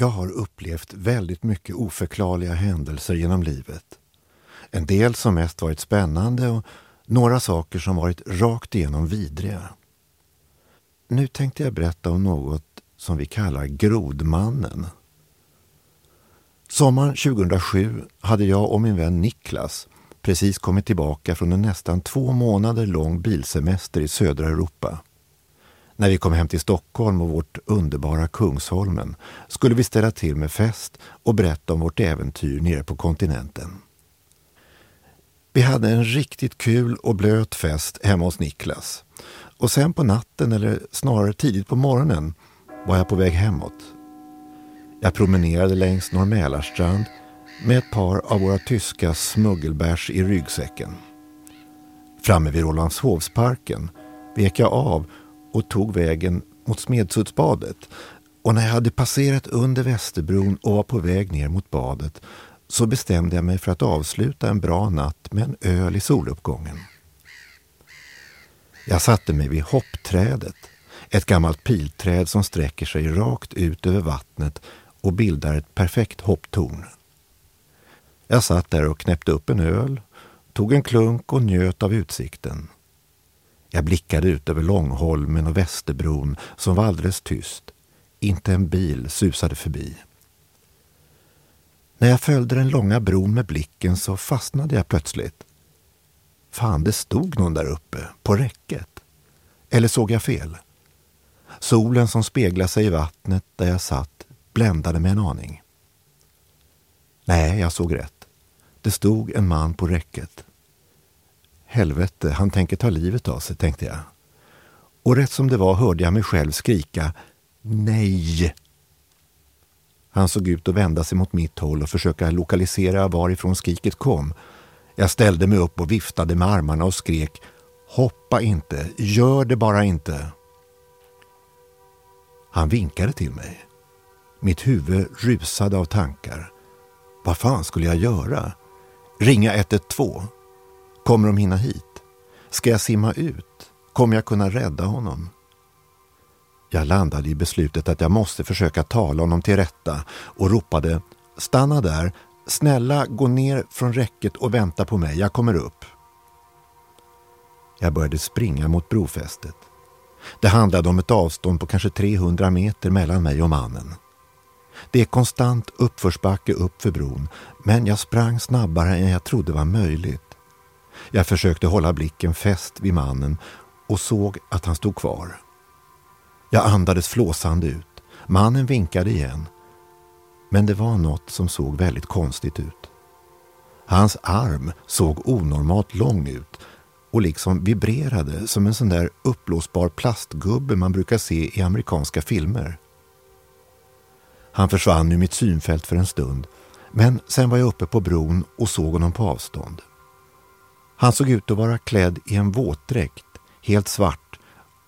Jag har upplevt väldigt mycket oförklarliga händelser genom livet. En del som mest varit spännande och några saker som varit rakt igenom vidriga. Nu tänkte jag berätta om något som vi kallar Grodmannen. Sommaren 2007 hade jag och min vän Niklas precis kommit tillbaka från en nästan två månader lång bilsemester i södra Europa. När vi kom hem till Stockholm och vårt underbara Kungsholmen skulle vi ställa till med fest och berätta om vårt äventyr nere på kontinenten. Vi hade en riktigt kul och blöt fest hemma hos Niklas. Och sen på natten, eller snarare tidigt på morgonen, var jag på väg hemåt. Jag promenerade längs Norr Mälarstrand med ett par av våra tyska smuggelbärs i ryggsäcken. Framme vid Rålambshovsparken vek jag av och tog vägen mot Smedsudsbadet. Och när jag hade passerat under Västerbron och var på väg ner mot badet så bestämde jag mig för att avsluta en bra natt med en öl i soluppgången. Jag satte mig vid hoppträdet, ett gammalt pilträd som sträcker sig rakt ut över vattnet och bildar ett perfekt hopptorn. Jag satt där och knäppte upp en öl, tog en klunk och njöt av utsikten. Jag blickade ut över Långholmen och Västerbron som var alldeles tyst. Inte en bil susade förbi. När jag följde den långa bron med blicken så fastnade jag plötsligt. Fan, det stod någon där uppe, på räcket. Eller såg jag fel? Solen som speglade sig i vattnet där jag satt bländade mig en aning. Nej, jag såg rätt. Det stod en man på räcket. Helvete, han tänker ta livet av sig, tänkte jag. Och rätt som det var hörde jag mig själv skrika Nej! Han såg ut att vända sig mot mitt håll och försöka lokalisera varifrån skriket kom. Jag ställde mig upp och viftade med armarna och skrek Hoppa inte, gör det bara inte. Han vinkade till mig. Mitt huvud rusade av tankar. Vad fan skulle jag göra? Ringa 112? Kommer de hinna hit? Ska jag simma ut? Kommer jag kunna rädda honom? Jag landade i beslutet att jag måste försöka tala honom till rätta och ropade Stanna där! Snälla, gå ner från räcket och vänta på mig. Jag kommer upp. Jag började springa mot brofästet. Det handlade om ett avstånd på kanske 300 meter mellan mig och mannen. Det är konstant uppförsbacke upp för bron, men jag sprang snabbare än jag trodde var möjligt. Jag försökte hålla blicken fäst vid mannen och såg att han stod kvar. Jag andades flåsande ut. Mannen vinkade igen. Men det var något som såg väldigt konstigt ut. Hans arm såg onormalt lång ut och liksom vibrerade som en sån där uppblåsbar plastgubbe man brukar se i amerikanska filmer. Han försvann ur mitt synfält för en stund men sen var jag uppe på bron och såg honom på avstånd. Han såg ut att vara klädd i en våtdräkt, helt svart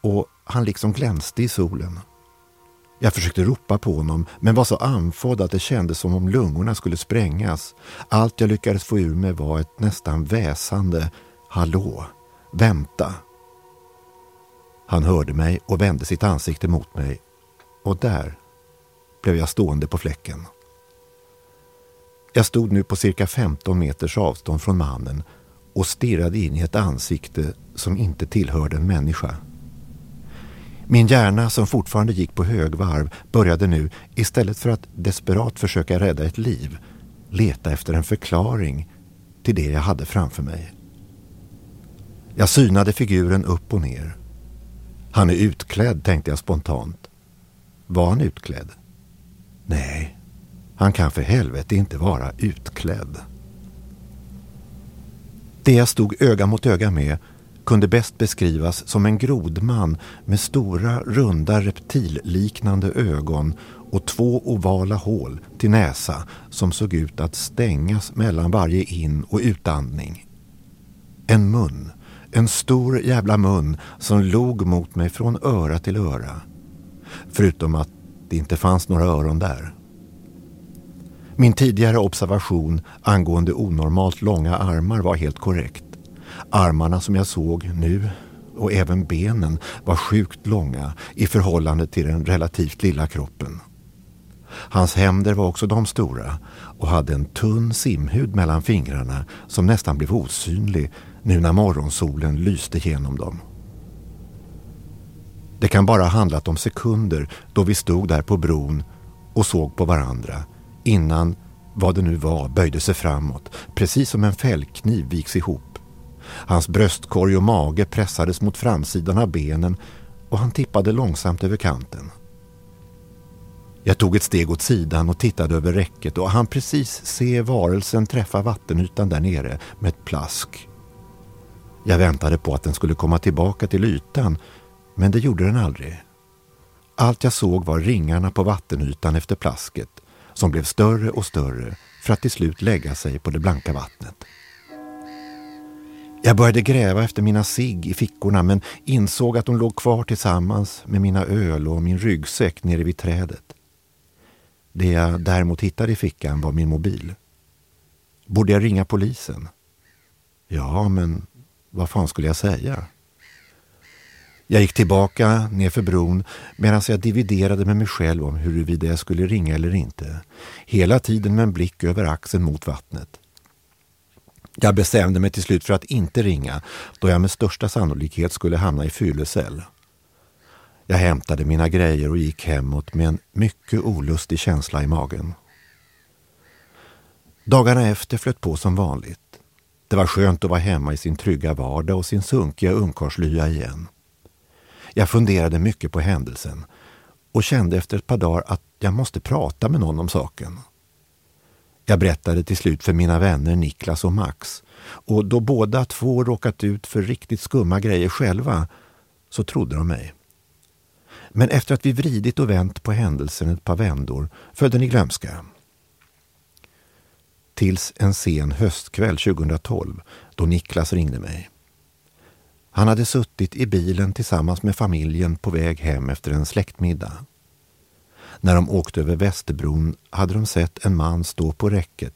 och han liksom glänste i solen. Jag försökte ropa på honom men var så andfådd att det kändes som om lungorna skulle sprängas. Allt jag lyckades få ur mig var ett nästan väsande ”Hallå, vänta”. Han hörde mig och vände sitt ansikte mot mig och där blev jag stående på fläcken. Jag stod nu på cirka 15 meters avstånd från mannen och stirrade in i ett ansikte som inte tillhörde en människa. Min hjärna som fortfarande gick på högvarv började nu, istället för att desperat försöka rädda ett liv, leta efter en förklaring till det jag hade framför mig. Jag synade figuren upp och ner. Han är utklädd, tänkte jag spontant. Var han utklädd? Nej, han kan för helvete inte vara utklädd. Det jag stod öga mot öga med kunde bäst beskrivas som en grodman med stora, runda, reptilliknande ögon och två ovala hål till näsa som såg ut att stängas mellan varje in- och utandning. En mun, en stor jävla mun som log mot mig från öra till öra. Förutom att det inte fanns några öron där. Min tidigare observation angående onormalt långa armar var helt korrekt. Armarna som jag såg nu och även benen var sjukt långa i förhållande till den relativt lilla kroppen. Hans händer var också de stora och hade en tunn simhud mellan fingrarna som nästan blev osynlig nu när morgonsolen lyste genom dem. Det kan bara ha handlat om sekunder då vi stod där på bron och såg på varandra innan vad det nu var böjde sig framåt, precis som en fällkniv viks ihop. Hans bröstkorg och mage pressades mot framsidan av benen och han tippade långsamt över kanten. Jag tog ett steg åt sidan och tittade över räcket och han precis se varelsen träffa vattenytan där nere med ett plask. Jag väntade på att den skulle komma tillbaka till ytan men det gjorde den aldrig. Allt jag såg var ringarna på vattenytan efter plasket som blev större och större för att till slut lägga sig på det blanka vattnet. Jag började gräva efter mina sig i fickorna men insåg att de låg kvar tillsammans med mina öl och min ryggsäck nere vid trädet. Det jag däremot hittade i fickan var min mobil. Borde jag ringa polisen? Ja, men vad fan skulle jag säga? Jag gick tillbaka nerför bron medan jag dividerade med mig själv om huruvida jag skulle ringa eller inte. Hela tiden med en blick över axeln mot vattnet. Jag bestämde mig till slut för att inte ringa då jag med största sannolikhet skulle hamna i fyllecell. Jag hämtade mina grejer och gick hemåt med en mycket olustig känsla i magen. Dagarna efter flöt på som vanligt. Det var skönt att vara hemma i sin trygga vardag och sin sunkiga ungkarlslya igen. Jag funderade mycket på händelsen och kände efter ett par dagar att jag måste prata med någon om saken. Jag berättade till slut för mina vänner Niklas och Max och då båda två råkat ut för riktigt skumma grejer själva så trodde de mig. Men efter att vi vridit och vänt på händelsen ett par vändor föll den i glömska. Tills en sen höstkväll 2012 då Niklas ringde mig. Han hade suttit i bilen tillsammans med familjen på väg hem efter en släktmiddag. När de åkte över Västerbron hade de sett en man stå på räcket,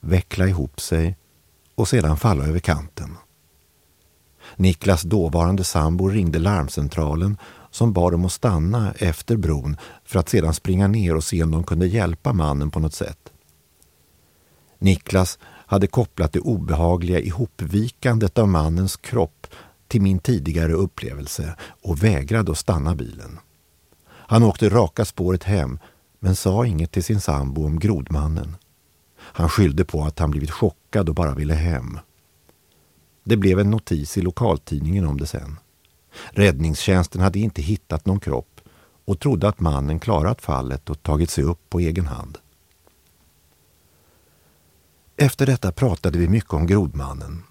veckla ihop sig och sedan falla över kanten. Niklas dåvarande sambo ringde larmcentralen som bad dem att stanna efter bron för att sedan springa ner och se om de kunde hjälpa mannen på något sätt. Niklas hade kopplat det obehagliga ihopvikandet av mannens kropp till min tidigare upplevelse och vägrade att stanna bilen. Han åkte raka spåret hem men sa inget till sin sambo om grodmannen. Han skyllde på att han blivit chockad och bara ville hem. Det blev en notis i lokaltidningen om det sen. Räddningstjänsten hade inte hittat någon kropp och trodde att mannen klarat fallet och tagit sig upp på egen hand. Efter detta pratade vi mycket om grodmannen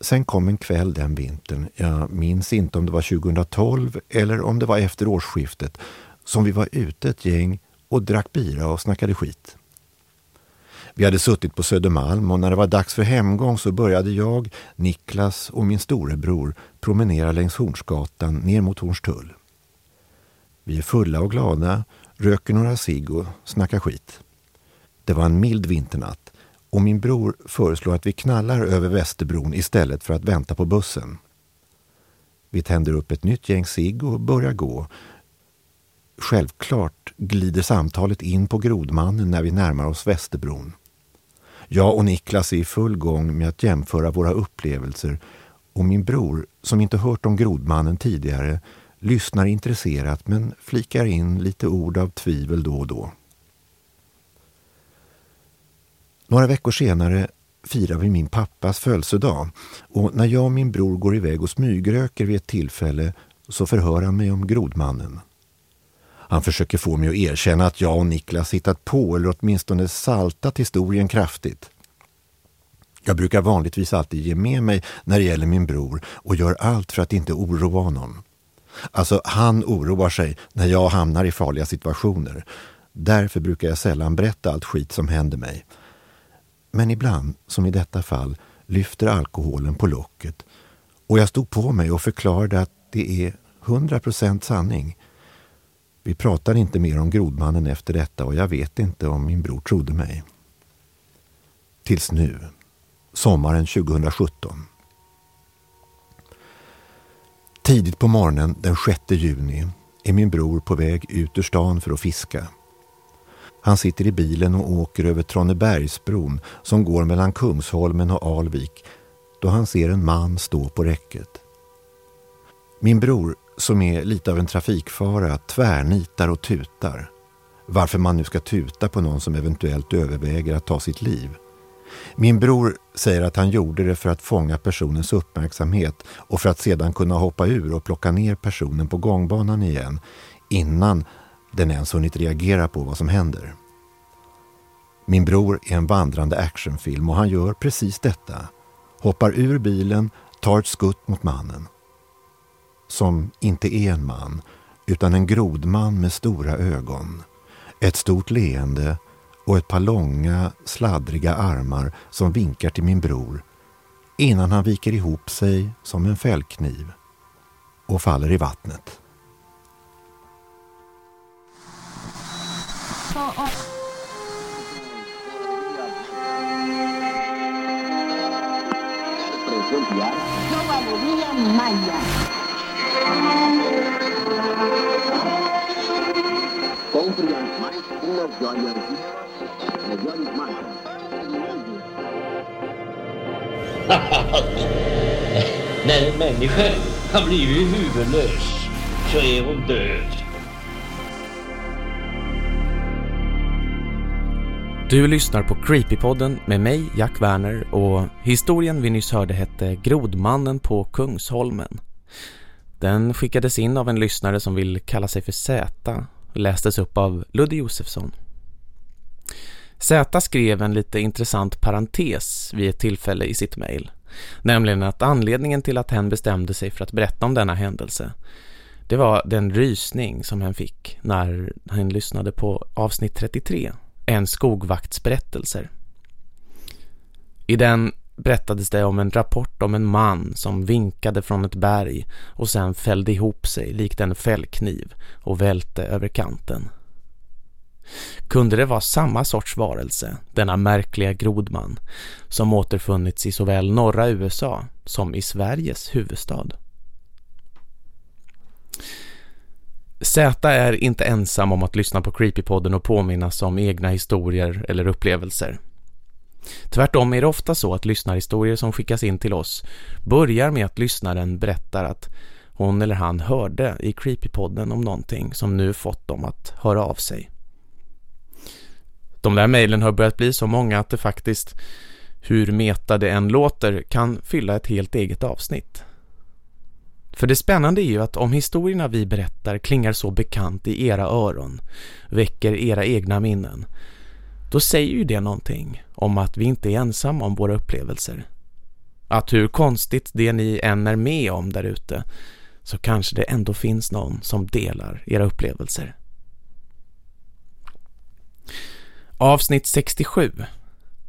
Sen kom en kväll den vintern, jag minns inte om det var 2012 eller om det var efter årsskiftet, som vi var ute ett gäng och drack bira och snackade skit. Vi hade suttit på Södermalm och när det var dags för hemgång så började jag, Niklas och min storebror promenera längs Hornsgatan ner mot Hornstull. Vi är fulla och glada, röker några cigg och snackar skit. Det var en mild vinternatt och min bror föreslår att vi knallar över Västerbron istället för att vänta på bussen. Vi tänder upp ett nytt gäng cigg och börjar gå. Självklart glider samtalet in på Grodmannen när vi närmar oss Västerbron. Jag och Niklas är i full gång med att jämföra våra upplevelser och min bror, som inte hört om Grodmannen tidigare, lyssnar intresserat men flikar in lite ord av tvivel då och då. Några veckor senare firar vi min pappas födelsedag och när jag och min bror går iväg och smygröker vid ett tillfälle så förhör han mig om grodmannen. Han försöker få mig att erkänna att jag och Niklas hittat på eller åtminstone saltat historien kraftigt. Jag brukar vanligtvis alltid ge med mig när det gäller min bror och gör allt för att inte oroa honom. Alltså, han oroar sig när jag hamnar i farliga situationer. Därför brukar jag sällan berätta allt skit som händer mig. Men ibland, som i detta fall, lyfter alkoholen på locket och jag stod på mig och förklarade att det är 100% sanning. Vi pratade inte mer om grodmannen efter detta och jag vet inte om min bror trodde mig. Tills nu, sommaren 2017. Tidigt på morgonen den 6 juni är min bror på väg ut ur stan för att fiska. Han sitter i bilen och åker över Tranebergsbron som går mellan Kungsholmen och Alvik då han ser en man stå på räcket. Min bror, som är lite av en trafikfara, tvärnitar och tutar. Varför man nu ska tuta på någon som eventuellt överväger att ta sitt liv. Min bror säger att han gjorde det för att fånga personens uppmärksamhet och för att sedan kunna hoppa ur och plocka ner personen på gångbanan igen innan den ens hunnit reagera på vad som händer. Min bror är en vandrande actionfilm och han gör precis detta. Hoppar ur bilen, tar ett skutt mot mannen. Som inte är en man, utan en grodman med stora ögon. Ett stort leende och ett par långa, sladdriga armar som vinkar till min bror innan han viker ihop sig som en fällkniv och faller i vattnet. När en människa har blivit huvudlös så är hon död. Du lyssnar på Creepypodden med mig, Jack Werner och historien vi nyss hörde hette Grodmannen på Kungsholmen. Den skickades in av en lyssnare som vill kalla sig för Zäta och lästes upp av Ludde Josefsson. Zäta skrev en lite intressant parentes vid ett tillfälle i sitt mejl. Nämligen att anledningen till att hen bestämde sig för att berätta om denna händelse det var den rysning som hen fick när hen lyssnade på avsnitt 33, en skogvaktsberättelser. I den berättades det om en rapport om en man som vinkade från ett berg och sen fällde ihop sig likt en fällkniv och välte över kanten. Kunde det vara samma sorts varelse, denna märkliga grodman, som återfunnits i såväl norra USA som i Sveriges huvudstad? Z är inte ensam om att lyssna på Creepypodden och påminnas om egna historier eller upplevelser. Tvärtom är det ofta så att lyssnarhistorier som skickas in till oss börjar med att lyssnaren berättar att hon eller han hörde i Creepypodden om någonting som nu fått dem att höra av sig. De där mejlen har börjat bli så många att det faktiskt, hur meta det än låter, kan fylla ett helt eget avsnitt. För det spännande är ju att om historierna vi berättar klingar så bekant i era öron, väcker era egna minnen, då säger ju det någonting om att vi inte är ensamma om våra upplevelser. Att hur konstigt det ni än är med om där ute så kanske det ändå finns någon som delar era upplevelser. Avsnitt 67,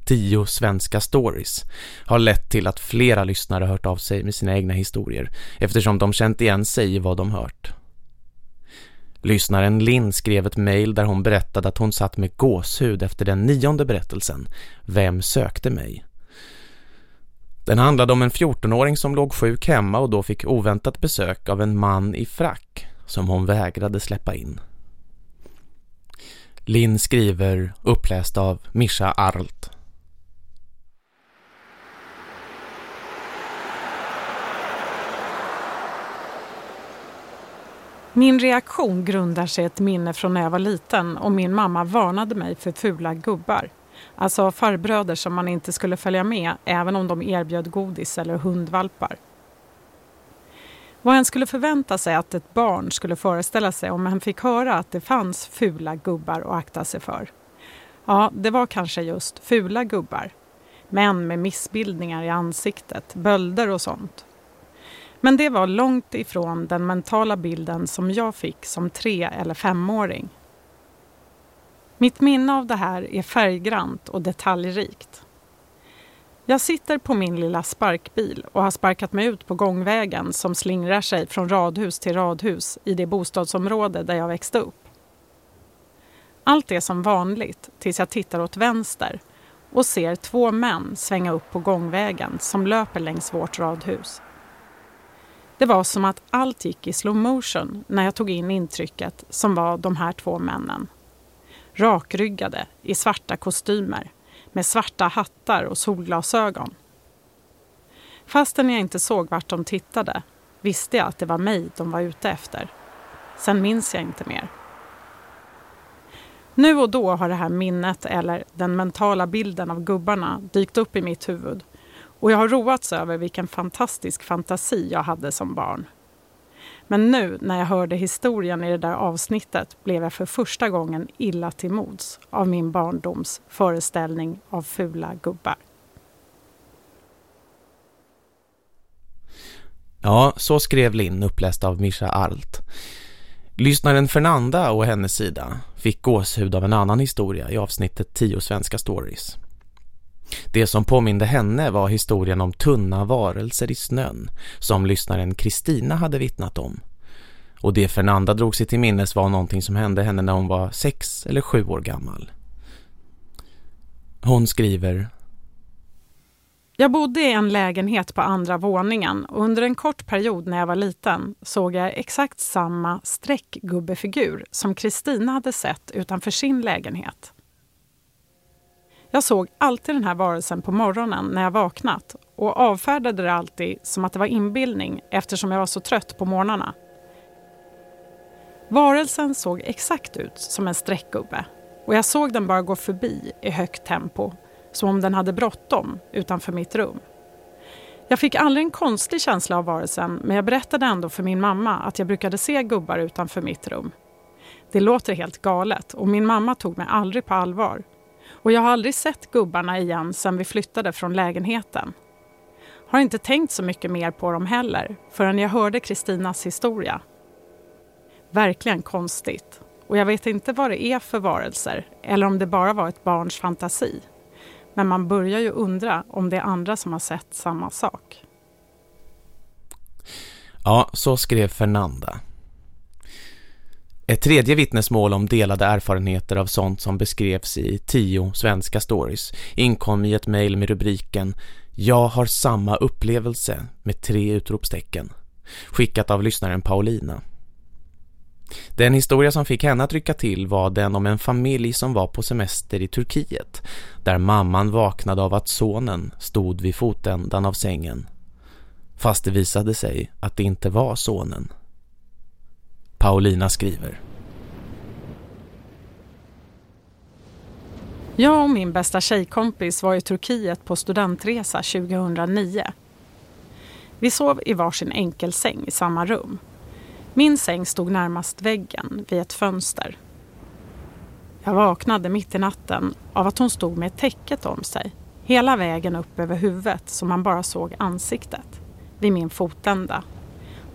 tio svenska stories, har lett till att flera lyssnare hört av sig med sina egna historier eftersom de känt igen sig i vad de hört. Lyssnaren Linn skrev ett mejl där hon berättade att hon satt med gåshud efter den nionde berättelsen, Vem sökte mig? Den handlade om en 14-åring som låg sjuk hemma och då fick oväntat besök av en man i frack som hon vägrade släppa in. Linn skriver uppläst av Misha Arlt. Min reaktion grundar sig ett minne från när jag var liten och min mamma varnade mig för fula gubbar. Alltså farbröder som man inte skulle följa med även om de erbjöd godis eller hundvalpar. Vad en skulle förvänta sig att ett barn skulle föreställa sig om han fick höra att det fanns fula gubbar att akta sig för. Ja, det var kanske just fula gubbar. Män med missbildningar i ansiktet, bölder och sånt. Men det var långt ifrån den mentala bilden som jag fick som tre eller femåring. Mitt minne av det här är färggrant och detaljrikt. Jag sitter på min lilla sparkbil och har sparkat mig ut på gångvägen som slingrar sig från radhus till radhus i det bostadsområde där jag växte upp. Allt är som vanligt tills jag tittar åt vänster och ser två män svänga upp på gångvägen som löper längs vårt radhus. Det var som att allt gick i slow motion när jag tog in intrycket som var de här två männen. Rakryggade, i svarta kostymer, med svarta hattar och solglasögon. Fastän jag inte såg vart de tittade visste jag att det var mig de var ute efter. Sen minns jag inte mer. Nu och då har det här minnet eller den mentala bilden av gubbarna dykt upp i mitt huvud och jag har roats över vilken fantastisk fantasi jag hade som barn. Men nu när jag hörde historien i det där avsnittet blev jag för första gången illa till mods av min barndoms föreställning av fula gubbar. Ja, så skrev Linn uppläst av Misha Arlt. Lyssnaren Fernanda och hennes sida fick gåshud av en annan historia i avsnittet 10 svenska stories. Det som påminde henne var historien om tunna varelser i snön som lyssnaren Kristina hade vittnat om. Och det Fernanda drog sig till minnes var någonting som hände henne när hon var sex eller sju år gammal. Hon skriver jag bodde i en lägenhet på andra våningen och under en kort period när jag var liten såg jag exakt samma streckgubbefigur som Kristina hade sett utanför sin lägenhet. Jag såg alltid den här varelsen på morgonen när jag vaknat och avfärdade det alltid som att det var inbildning eftersom jag var så trött på morgnarna. Varelsen såg exakt ut som en streckgubbe och jag såg den bara gå förbi i högt tempo som om den hade bråttom utanför mitt rum. Jag fick aldrig en konstig känsla av varelsen men jag berättade ändå för min mamma att jag brukade se gubbar utanför mitt rum. Det låter helt galet och min mamma tog mig aldrig på allvar. Och jag har aldrig sett gubbarna igen sedan vi flyttade från lägenheten. Har inte tänkt så mycket mer på dem heller förrän jag hörde Kristinas historia. Verkligen konstigt. Och jag vet inte vad det är för varelser eller om det bara var ett barns fantasi. Men man börjar ju undra om det är andra som har sett samma sak. Ja, så skrev Fernanda. Ett tredje vittnesmål om delade erfarenheter av sånt som beskrevs i tio svenska stories inkom i ett mejl med rubriken Jag har samma upplevelse med tre utropstecken skickat av lyssnaren Paulina. Den historia som fick henne att rycka till var den om en familj som var på semester i Turkiet där mamman vaknade av att sonen stod vid fotändan av sängen fast det visade sig att det inte var sonen. Paulina skriver Jag och min bästa tjejkompis var i Turkiet på studentresa 2009. Vi sov i varsin enkelsäng i samma rum. Min säng stod närmast väggen vid ett fönster. Jag vaknade mitt i natten av att hon stod med täcket om sig hela vägen upp över huvudet så man bara såg ansiktet vid min fotända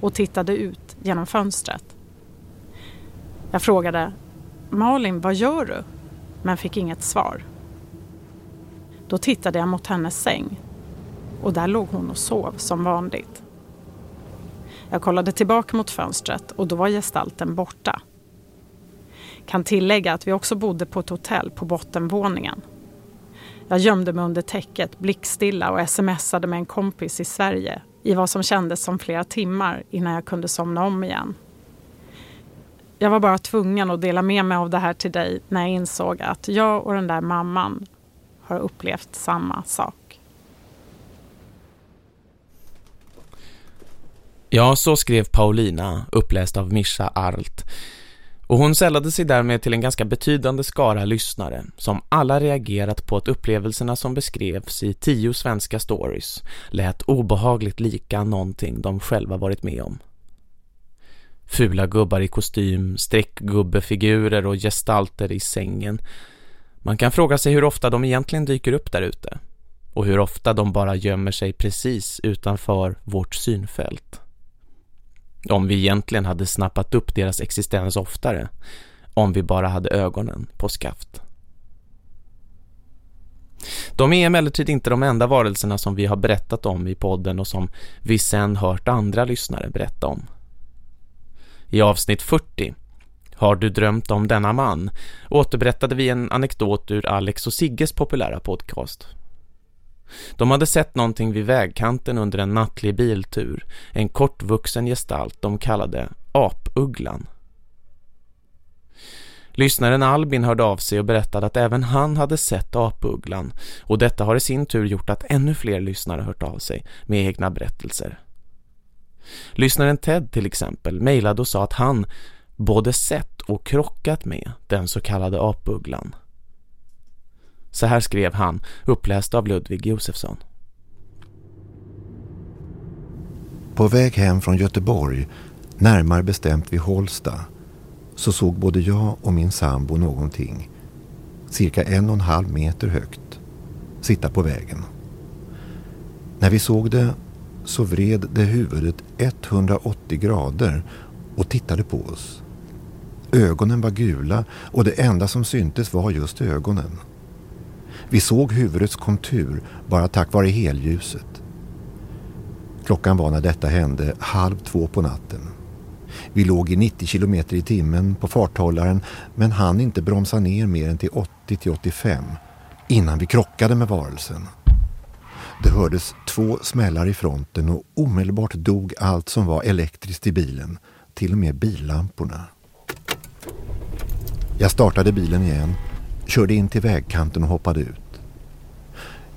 och tittade ut genom fönstret. Jag frågade Malin, vad gör du? Men fick inget svar. Då tittade jag mot hennes säng och där låg hon och sov som vanligt. Jag kollade tillbaka mot fönstret och då var gestalten borta. Kan tillägga att vi också bodde på ett hotell på bottenvåningen. Jag gömde mig under täcket blickstilla och smsade med en kompis i Sverige i vad som kändes som flera timmar innan jag kunde somna om igen. Jag var bara tvungen att dela med mig av det här till dig när jag insåg att jag och den där mamman har upplevt samma sak. Ja, så skrev Paulina, uppläst av Mischa Arlt. Och hon sällade sig därmed till en ganska betydande skara lyssnare som alla reagerat på att upplevelserna som beskrevs i tio svenska stories lät obehagligt lika någonting de själva varit med om. Fula gubbar i kostym, streckgubbefigurer och gestalter i sängen. Man kan fråga sig hur ofta de egentligen dyker upp där ute. Och hur ofta de bara gömmer sig precis utanför vårt synfält. Om vi egentligen hade snappat upp deras existens oftare. Om vi bara hade ögonen på skaft. De är emellertid inte de enda varelserna som vi har berättat om i podden och som vi sen hört andra lyssnare berätta om. I avsnitt 40 Har du drömt om denna man? återberättade vi en anekdot ur Alex och Sigges populära podcast. De hade sett någonting vid vägkanten under en nattlig biltur. En kortvuxen gestalt de kallade apugglan. Lyssnaren Albin hörde av sig och berättade att även han hade sett apugglan och detta har i sin tur gjort att ännu fler lyssnare hört av sig med egna berättelser. Lyssnaren Ted till exempel mejlade och sa att han både sett och krockat med den så kallade apugglan. Så här skrev han, uppläst av Ludvig Josefsson. På väg hem från Göteborg, närmare bestämt vid Holsta, så såg både jag och min sambo någonting, cirka en och en halv meter högt, sitta på vägen. När vi såg det så vred det huvudet 180 grader och tittade på oss. Ögonen var gula och det enda som syntes var just ögonen. Vi såg huvudets kontur bara tack vare helljuset. Klockan var när detta hände halv två på natten. Vi låg i 90 km i timmen på farthållaren men hann inte bromsa ner mer än till 80-85 innan vi krockade med varelsen. Det hördes två smällar i fronten och omedelbart dog allt som var elektriskt i bilen, till och med billamporna. Jag startade bilen igen, körde in till vägkanten och hoppade ut.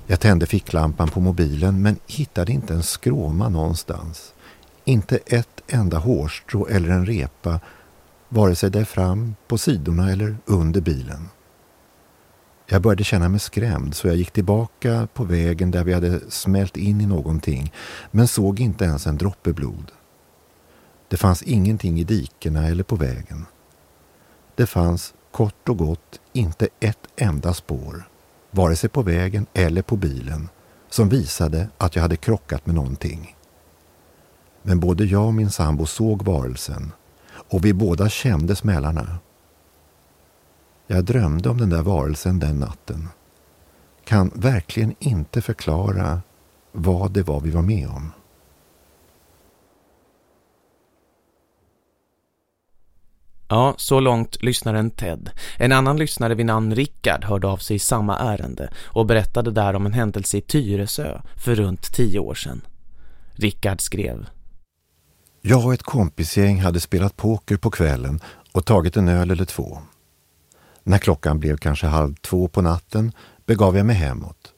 Jag tände ficklampan på mobilen men hittade inte en skråma någonstans. Inte ett enda hårstrå eller en repa, vare sig där fram, på sidorna eller under bilen. Jag började känna mig skrämd så jag gick tillbaka på vägen där vi hade smält in i någonting men såg inte ens en droppe blod. Det fanns ingenting i dikena eller på vägen. Det fanns kort och gott inte ett enda spår, vare sig på vägen eller på bilen, som visade att jag hade krockat med någonting. Men både jag och min sambo såg varelsen och vi båda kände smällarna. Jag drömde om den där varelsen den natten. Kan verkligen inte förklara vad det var vi var med om. Ja, så långt lyssnaren Ted. En annan lyssnare vid namn Rickard hörde av sig i samma ärende och berättade där om en händelse i Tyresö för runt tio år sedan. Rickard skrev Jag och ett kompisgäng hade spelat poker på kvällen och tagit en öl eller två. När klockan blev kanske halv två på natten begav jag mig hemåt.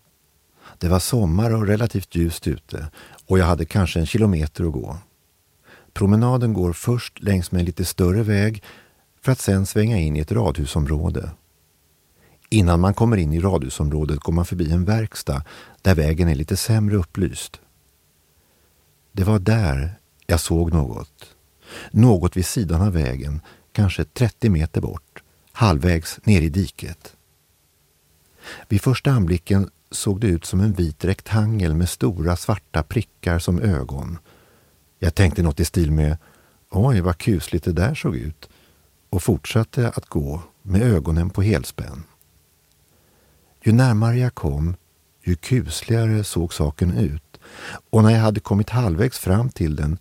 Det var sommar och relativt ljust ute och jag hade kanske en kilometer att gå. Promenaden går först längs med en lite större väg för att sen svänga in i ett radhusområde. Innan man kommer in i radhusområdet går man förbi en verkstad där vägen är lite sämre upplyst. Det var där jag såg något. Något vid sidan av vägen, kanske 30 meter bort, halvvägs ner i diket. Vid första anblicken såg det ut som en vit rektangel med stora svarta prickar som ögon jag tänkte något i stil med Oj, vad kusligt det där såg ut och fortsatte att gå med ögonen på helspänn. Ju närmare jag kom, ju kusligare såg saken ut och när jag hade kommit halvvägs fram till den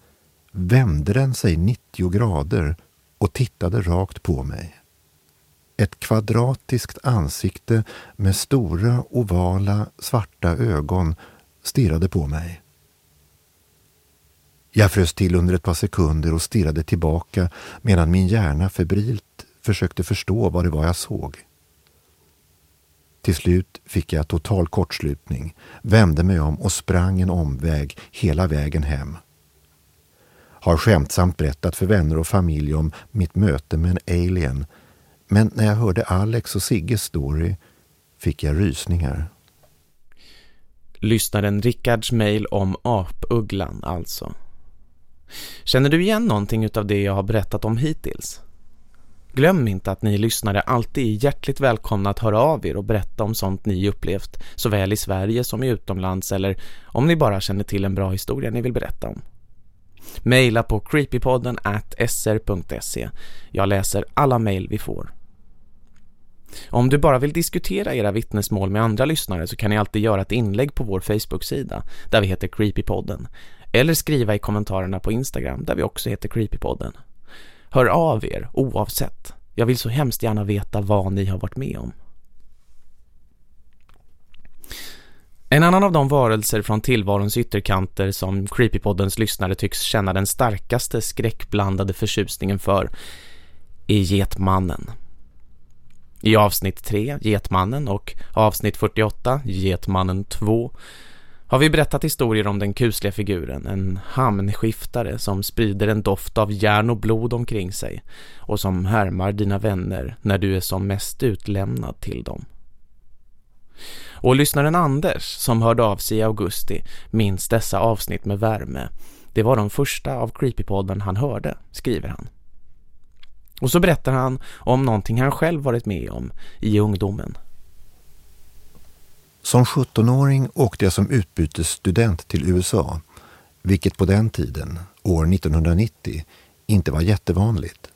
vände den sig 90 grader och tittade rakt på mig. Ett kvadratiskt ansikte med stora ovala svarta ögon stirrade på mig. Jag frös till under ett par sekunder och stirrade tillbaka medan min hjärna febrilt försökte förstå vad det var jag såg. Till slut fick jag total kortslutning, vände mig om och sprang en omväg hela vägen hem. Har skämtsamt berättat för vänner och familj om mitt möte med en alien men när jag hörde Alex och Sigges story fick jag rysningar. Lyssnaren Rickards mejl om apugglan alltså. Känner du igen någonting av det jag har berättat om hittills? Glöm inte att ni lyssnare alltid är hjärtligt välkomna att höra av er och berätta om sånt ni upplevt såväl i Sverige som i utomlands eller om ni bara känner till en bra historia ni vill berätta om. Maila på creepypodden at sr.se. Jag läser alla mejl vi får. Om du bara vill diskutera era vittnesmål med andra lyssnare så kan ni alltid göra ett inlägg på vår Facebook-sida där vi heter Creepypodden eller skriva i kommentarerna på Instagram där vi också heter Creepypodden. Hör av er oavsett. Jag vill så hemskt gärna veta vad ni har varit med om. En annan av de varelser från tillvarons ytterkanter som Creepypoddens lyssnare tycks känna den starkaste skräckblandade förtjusningen för är Getmannen. I avsnitt 3, Getmannen och avsnitt 48, Getmannen 2 har vi berättat historier om den kusliga figuren, en hamnskiftare som sprider en doft av järn och blod omkring sig och som härmar dina vänner när du är som mest utlämnad till dem. Och lyssnaren Anders som hörde av sig i augusti minns dessa avsnitt med värme. Det var de första av Creepypodden han hörde, skriver han. Och så berättar han om någonting han själv varit med om i ungdomen. Som 17-åring åkte jag som utbytesstudent till USA, vilket på den tiden, år 1990, inte var jättevanligt.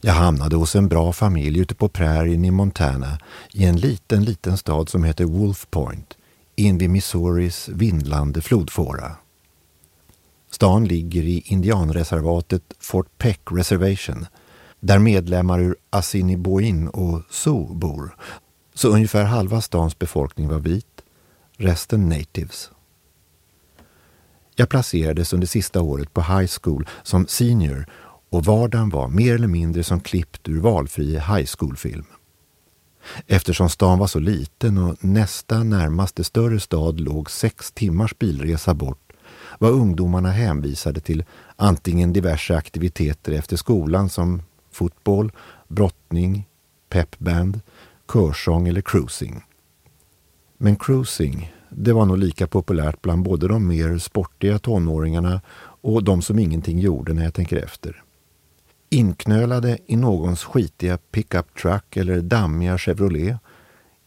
Jag hamnade hos en bra familj ute på prärien i Montana i en liten, liten stad som heter Wolf Point, invid Missouris vindlande flodfåra. Stan ligger i indianreservatet Fort Peck Reservation där medlemmar ur Assiniboin och Sioux bor. Så ungefär halva stans befolkning var vit, resten natives. Jag placerades under sista året på high school som senior och vardagen var mer eller mindre som klippt ur valfri high school-film. Eftersom stan var så liten och nästa närmaste större stad låg sex timmars bilresa bort var ungdomarna hänvisade till antingen diverse aktiviteter efter skolan som fotboll, brottning, pepband, körsång eller cruising. Men cruising, det var nog lika populärt bland både de mer sportiga tonåringarna och de som ingenting gjorde när jag tänker efter. Inknölade i någons skitiga pickup truck eller dammiga Chevrolet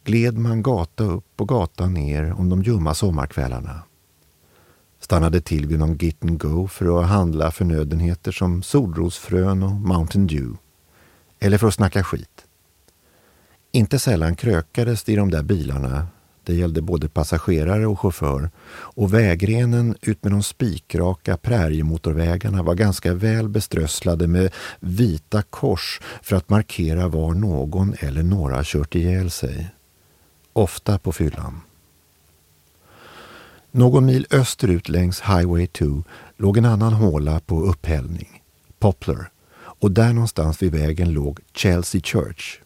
gled man gata upp och gata ner om de ljumma sommarkvällarna. Stannade till vid någon Git and Go för att handla förnödenheter som solrosfrön och Mountain Dew. Eller för att snacka skit. Inte sällan krökades det i de där bilarna det gällde både passagerare och chaufför och vägrenen utmed de spikraka präriemotorvägarna var ganska väl beströsslade med vita kors för att markera var någon eller några kört ihjäl sig. Ofta på fyllan. Någon mil österut längs Highway 2 låg en annan håla på upphällning, Poplar, och där någonstans vid vägen låg Chelsea Church.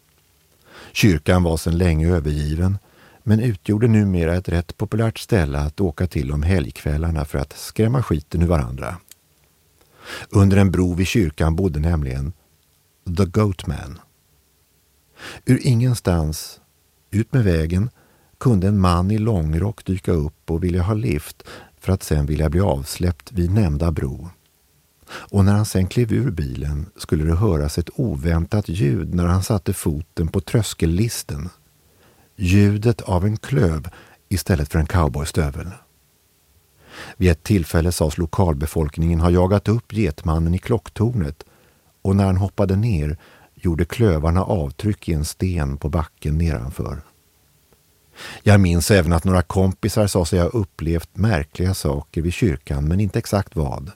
Kyrkan var sedan länge övergiven men utgjorde numera ett rätt populärt ställe att åka till om helgkvällarna för att skrämma skiten ur varandra. Under en bro vid kyrkan bodde nämligen The Goatman. Ur ingenstans, ut med vägen, kunde en man i långrock dyka upp och vilja ha lift för att sen vilja bli avsläppt vid nämnda bro. Och när han sen klev ur bilen skulle det höras ett oväntat ljud när han satte foten på tröskellisten ljudet av en klöv istället för en cowboystövel. Vid ett tillfälle sades lokalbefolkningen ha jagat upp getmannen i klocktornet och när han hoppade ner gjorde klövarna avtryck i en sten på backen nedanför. Jag minns även att några kompisar sa sig ha upplevt märkliga saker vid kyrkan men inte exakt vad.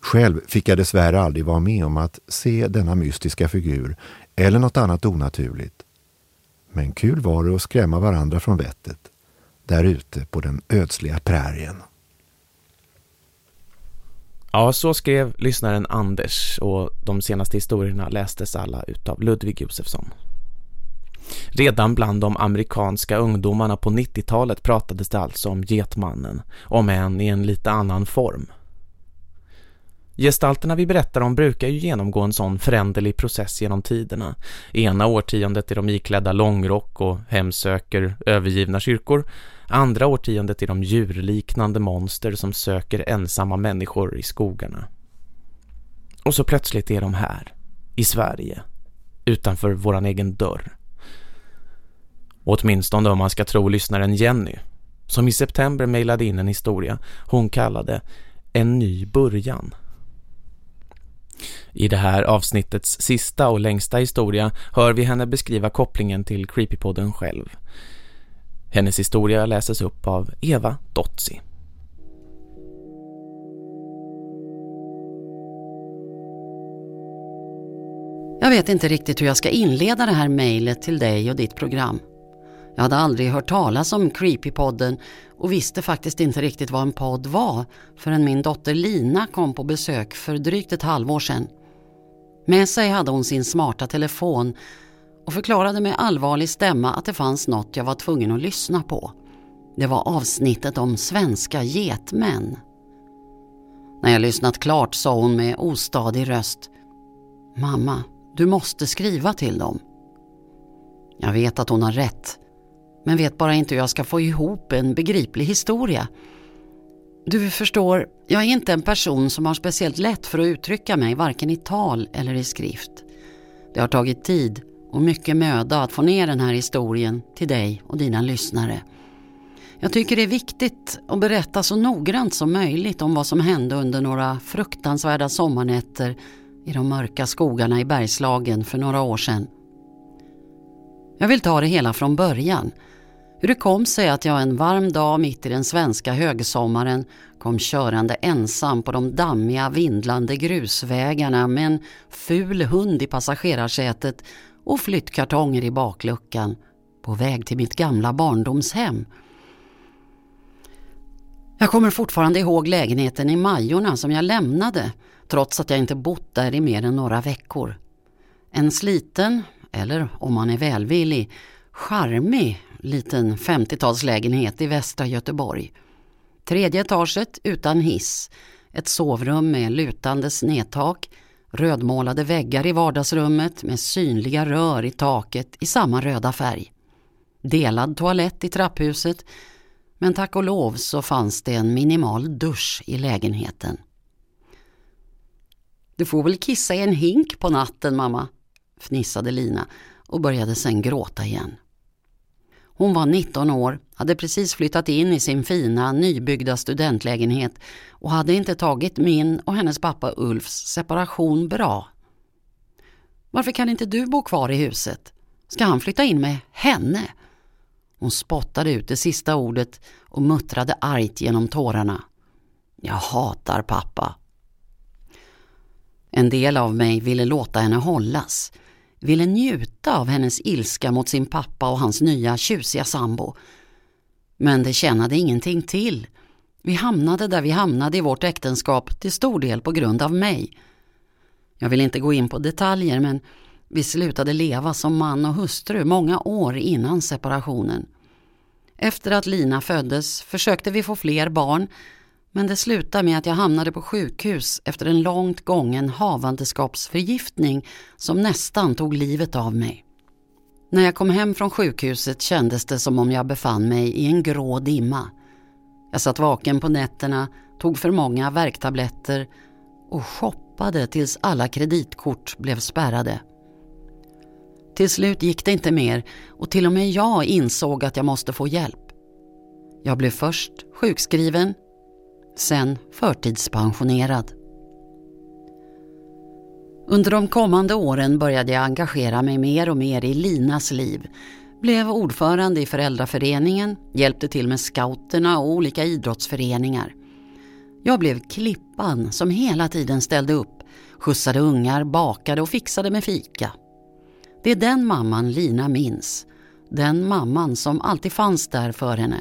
Själv fick jag dessvärre aldrig vara med om att se denna mystiska figur eller något annat onaturligt. Men kul var det att skrämma varandra från vettet, där ute på den ödsliga prärien. Ja, så skrev lyssnaren Anders och de senaste historierna lästes alla utav Ludvig Josefsson. Redan bland de amerikanska ungdomarna på 90-talet pratades det alltså om getmannen, om än i en lite annan form. Gestalterna vi berättar om brukar ju genomgå en sån föränderlig process genom tiderna. Ena årtiondet är de iklädda långrock och hemsöker övergivna kyrkor. Andra årtiondet är de djurliknande monster som söker ensamma människor i skogarna. Och så plötsligt är de här, i Sverige, utanför våran egen dörr. Åtminstone om man ska tro lyssnaren Jenny, som i september mejlade in en historia hon kallade En ny början. I det här avsnittets sista och längsta historia hör vi henne beskriva kopplingen till Creepypodden själv. Hennes historia läses upp av Eva Dotzi. Jag vet inte riktigt hur jag ska inleda det här mejlet till dig och ditt program. Jag hade aldrig hört talas om Creepypodden och visste faktiskt inte riktigt vad en podd var förrän min dotter Lina kom på besök för drygt ett halvår sedan. Med sig hade hon sin smarta telefon och förklarade med allvarlig stämma att det fanns något jag var tvungen att lyssna på. Det var avsnittet om svenska getmän. När jag lyssnat klart sa hon med ostadig röst Mamma, du måste skriva till dem. Jag vet att hon har rätt, men vet bara inte hur jag ska få ihop en begriplig historia. Du förstår, jag är inte en person som har speciellt lätt för att uttrycka mig varken i tal eller i skrift. Det har tagit tid och mycket möda att få ner den här historien till dig och dina lyssnare. Jag tycker det är viktigt att berätta så noggrant som möjligt om vad som hände under några fruktansvärda sommarnätter i de mörka skogarna i Bergslagen för några år sedan. Jag vill ta det hela från början. Hur det kom sig att jag en varm dag mitt i den svenska högsommaren kom körande ensam på de dammiga vindlande grusvägarna med en ful hund i passagerarsätet och flyttkartonger i bakluckan på väg till mitt gamla barndomshem. Jag kommer fortfarande ihåg lägenheten i Majorna som jag lämnade trots att jag inte bott där i mer än några veckor. En sliten, eller om man är välvillig, charmig liten 50-talslägenhet i västra Göteborg. Tredje etaget utan hiss, ett sovrum med lutande snedtak, rödmålade väggar i vardagsrummet med synliga rör i taket i samma röda färg. Delad toalett i trapphuset, men tack och lov så fanns det en minimal dusch i lägenheten. Du får väl kissa i en hink på natten mamma, fnissade Lina och började sen gråta igen. Hon var 19 år, hade precis flyttat in i sin fina nybyggda studentlägenhet och hade inte tagit min och hennes pappa Ulfs separation bra. Varför kan inte du bo kvar i huset? Ska han flytta in med henne? Hon spottade ut det sista ordet och muttrade argt genom tårarna. Jag hatar pappa. En del av mig ville låta henne hållas, ville njuta av hennes ilska mot sin pappa och hans nya tjusiga sambo. Men det tjänade ingenting till. Vi hamnade där vi hamnade i vårt äktenskap till stor del på grund av mig. Jag vill inte gå in på detaljer men vi slutade leva som man och hustru många år innan separationen. Efter att Lina föddes försökte vi få fler barn men det slutade med att jag hamnade på sjukhus efter en långt gången havandeskapsförgiftning som nästan tog livet av mig. När jag kom hem från sjukhuset kändes det som om jag befann mig i en grå dimma. Jag satt vaken på nätterna, tog för många värktabletter och shoppade tills alla kreditkort blev spärrade. Till slut gick det inte mer och till och med jag insåg att jag måste få hjälp. Jag blev först sjukskriven sen förtidspensionerad. Under de kommande åren började jag engagera mig mer och mer i Linas liv. Blev ordförande i föräldraföreningen, hjälpte till med scouterna och olika idrottsföreningar. Jag blev klippan som hela tiden ställde upp, skjutsade ungar, bakade och fixade med fika. Det är den mamman Lina minns. Den mamman som alltid fanns där för henne.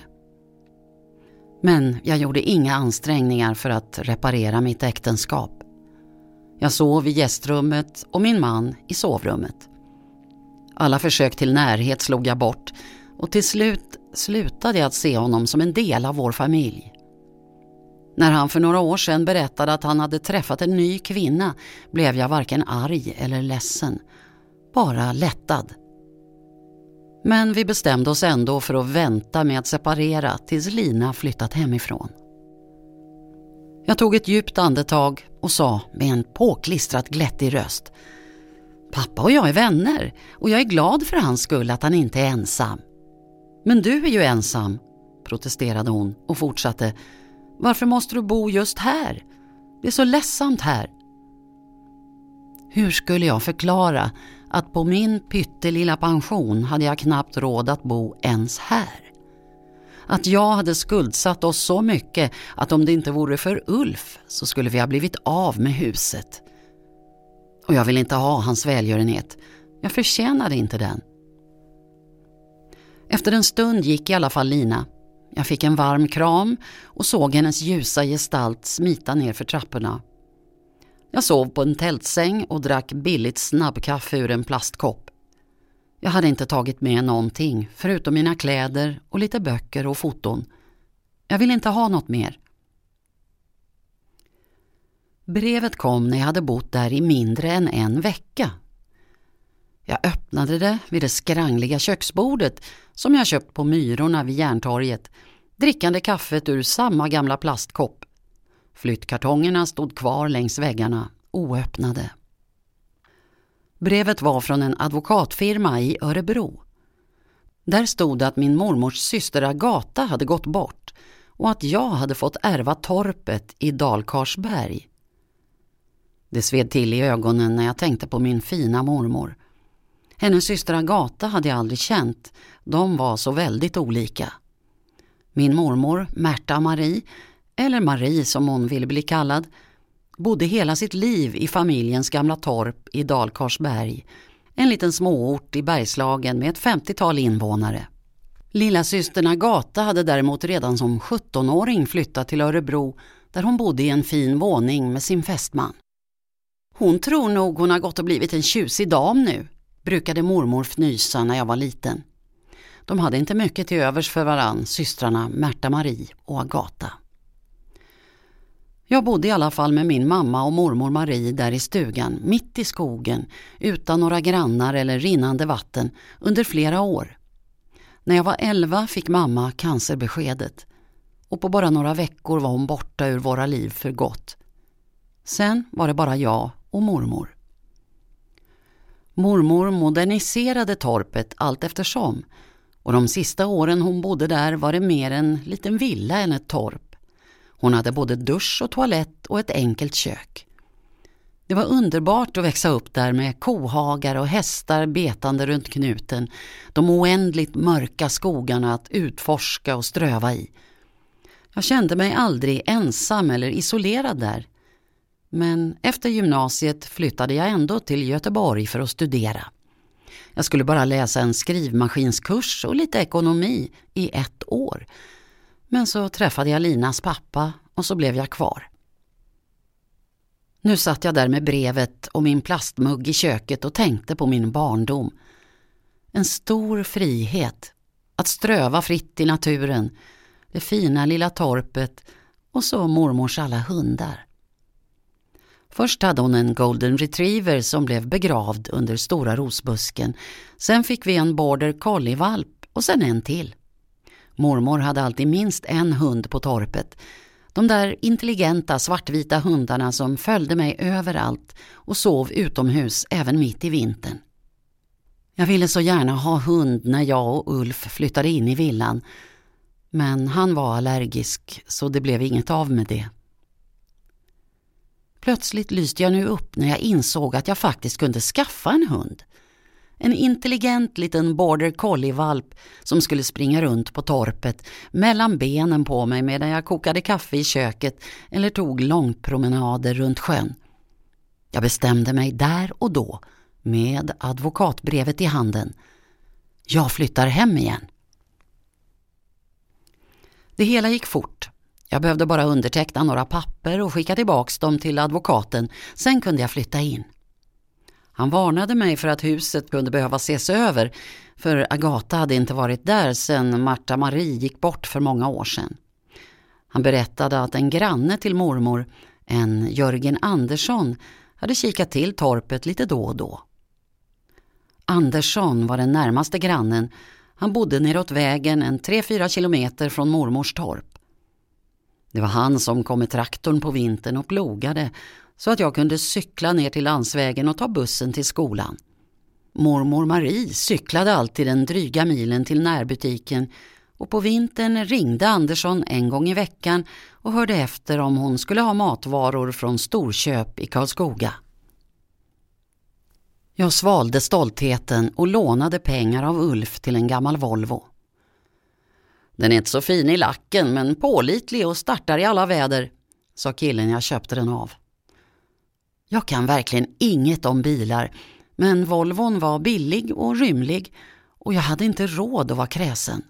Men jag gjorde inga ansträngningar för att reparera mitt äktenskap. Jag sov i gästrummet och min man i sovrummet. Alla försök till närhet slog jag bort och till slut slutade jag att se honom som en del av vår familj. När han för några år sedan berättade att han hade träffat en ny kvinna blev jag varken arg eller ledsen, bara lättad. Men vi bestämde oss ändå för att vänta med att separera tills Lina flyttat hemifrån. Jag tog ett djupt andetag och sa med en påklistrat glättig röst. Pappa och jag är vänner och jag är glad för hans skull att han inte är ensam. Men du är ju ensam, protesterade hon och fortsatte. Varför måste du bo just här? Det är så ledsamt här. Hur skulle jag förklara att på min pyttelilla pension hade jag knappt råd att bo ens här? Att jag hade skuldsatt oss så mycket att om det inte vore för Ulf så skulle vi ha blivit av med huset. Och jag vill inte ha hans välgörenhet. Jag förtjänade inte den. Efter en stund gick i alla fall Lina. Jag fick en varm kram och såg hennes ljusa gestalt smita ner för trapporna jag sov på en tältsäng och drack billigt snabbkaffe ur en plastkopp. Jag hade inte tagit med någonting förutom mina kläder och lite böcker och foton. Jag ville inte ha något mer. Brevet kom när jag hade bott där i mindre än en vecka. Jag öppnade det vid det skrangliga köksbordet som jag köpt på Myrorna vid Järntorget, drickande kaffet ur samma gamla plastkopp. Flyttkartongerna stod kvar längs väggarna, oöppnade. Brevet var från en advokatfirma i Örebro. Där stod det att min mormors syster Agata hade gått bort och att jag hade fått ärva torpet i Dalkarsberg. Det sved till i ögonen när jag tänkte på min fina mormor. Hennes syster Agata hade jag aldrig känt. De var så väldigt olika. Min mormor, Märta Marie, eller Marie som hon ville bli kallad, bodde hela sitt liv i familjens gamla torp i Dalkarsberg, en liten småort i Bergslagen med ett 50-tal invånare. Lilla systern Agata hade däremot redan som 17-åring flyttat till Örebro där hon bodde i en fin våning med sin fästman. Hon tror nog hon har gått och blivit en tjusig dam nu, brukade mormor fnysa när jag var liten. De hade inte mycket till övers för varann, systrarna Märta-Marie och Agata. Jag bodde i alla fall med min mamma och mormor Marie där i stugan, mitt i skogen, utan några grannar eller rinnande vatten, under flera år. När jag var elva fick mamma cancerbeskedet och på bara några veckor var hon borta ur våra liv för gott. Sen var det bara jag och mormor. Mormor moderniserade torpet allt eftersom och de sista åren hon bodde där var det mer en liten villa än ett torp. Hon hade både dusch och toalett och ett enkelt kök. Det var underbart att växa upp där med kohagar och hästar betande runt knuten, de oändligt mörka skogarna att utforska och ströva i. Jag kände mig aldrig ensam eller isolerad där. Men efter gymnasiet flyttade jag ändå till Göteborg för att studera. Jag skulle bara läsa en skrivmaskinskurs och lite ekonomi i ett år. Men så träffade jag Linas pappa och så blev jag kvar. Nu satt jag där med brevet och min plastmugg i köket och tänkte på min barndom. En stor frihet. Att ströva fritt i naturen. Det fina lilla torpet och så mormors alla hundar. Först hade hon en golden retriever som blev begravd under stora rosbusken. Sen fick vi en border collie-valp och sen en till. Mormor hade alltid minst en hund på torpet. De där intelligenta svartvita hundarna som följde mig överallt och sov utomhus även mitt i vintern. Jag ville så gärna ha hund när jag och Ulf flyttade in i villan. Men han var allergisk så det blev inget av med det. Plötsligt lyste jag nu upp när jag insåg att jag faktiskt kunde skaffa en hund. En intelligent liten border collie-valp som skulle springa runt på torpet mellan benen på mig medan jag kokade kaffe i köket eller tog långpromenader runt sjön. Jag bestämde mig där och då, med advokatbrevet i handen. Jag flyttar hem igen. Det hela gick fort. Jag behövde bara underteckna några papper och skicka tillbaks dem till advokaten. Sen kunde jag flytta in. Han varnade mig för att huset kunde behöva ses över för Agata hade inte varit där sedan Marta Marie gick bort för många år sedan. Han berättade att en granne till mormor, en Jörgen Andersson, hade kikat till torpet lite då och då. Andersson var den närmaste grannen. Han bodde neråt vägen en 3-4 kilometer från mormors torp. Det var han som kom med traktorn på vintern och plogade så att jag kunde cykla ner till landsvägen och ta bussen till skolan. Mormor Marie cyklade alltid den dryga milen till närbutiken och på vintern ringde Andersson en gång i veckan och hörde efter om hon skulle ha matvaror från storköp i Karlskoga. Jag svalde stoltheten och lånade pengar av Ulf till en gammal Volvo. Den är inte så fin i lacken men pålitlig och startar i alla väder, sa killen jag köpte den av. Jag kan verkligen inget om bilar, men Volvon var billig och rymlig och jag hade inte råd att vara kräsen.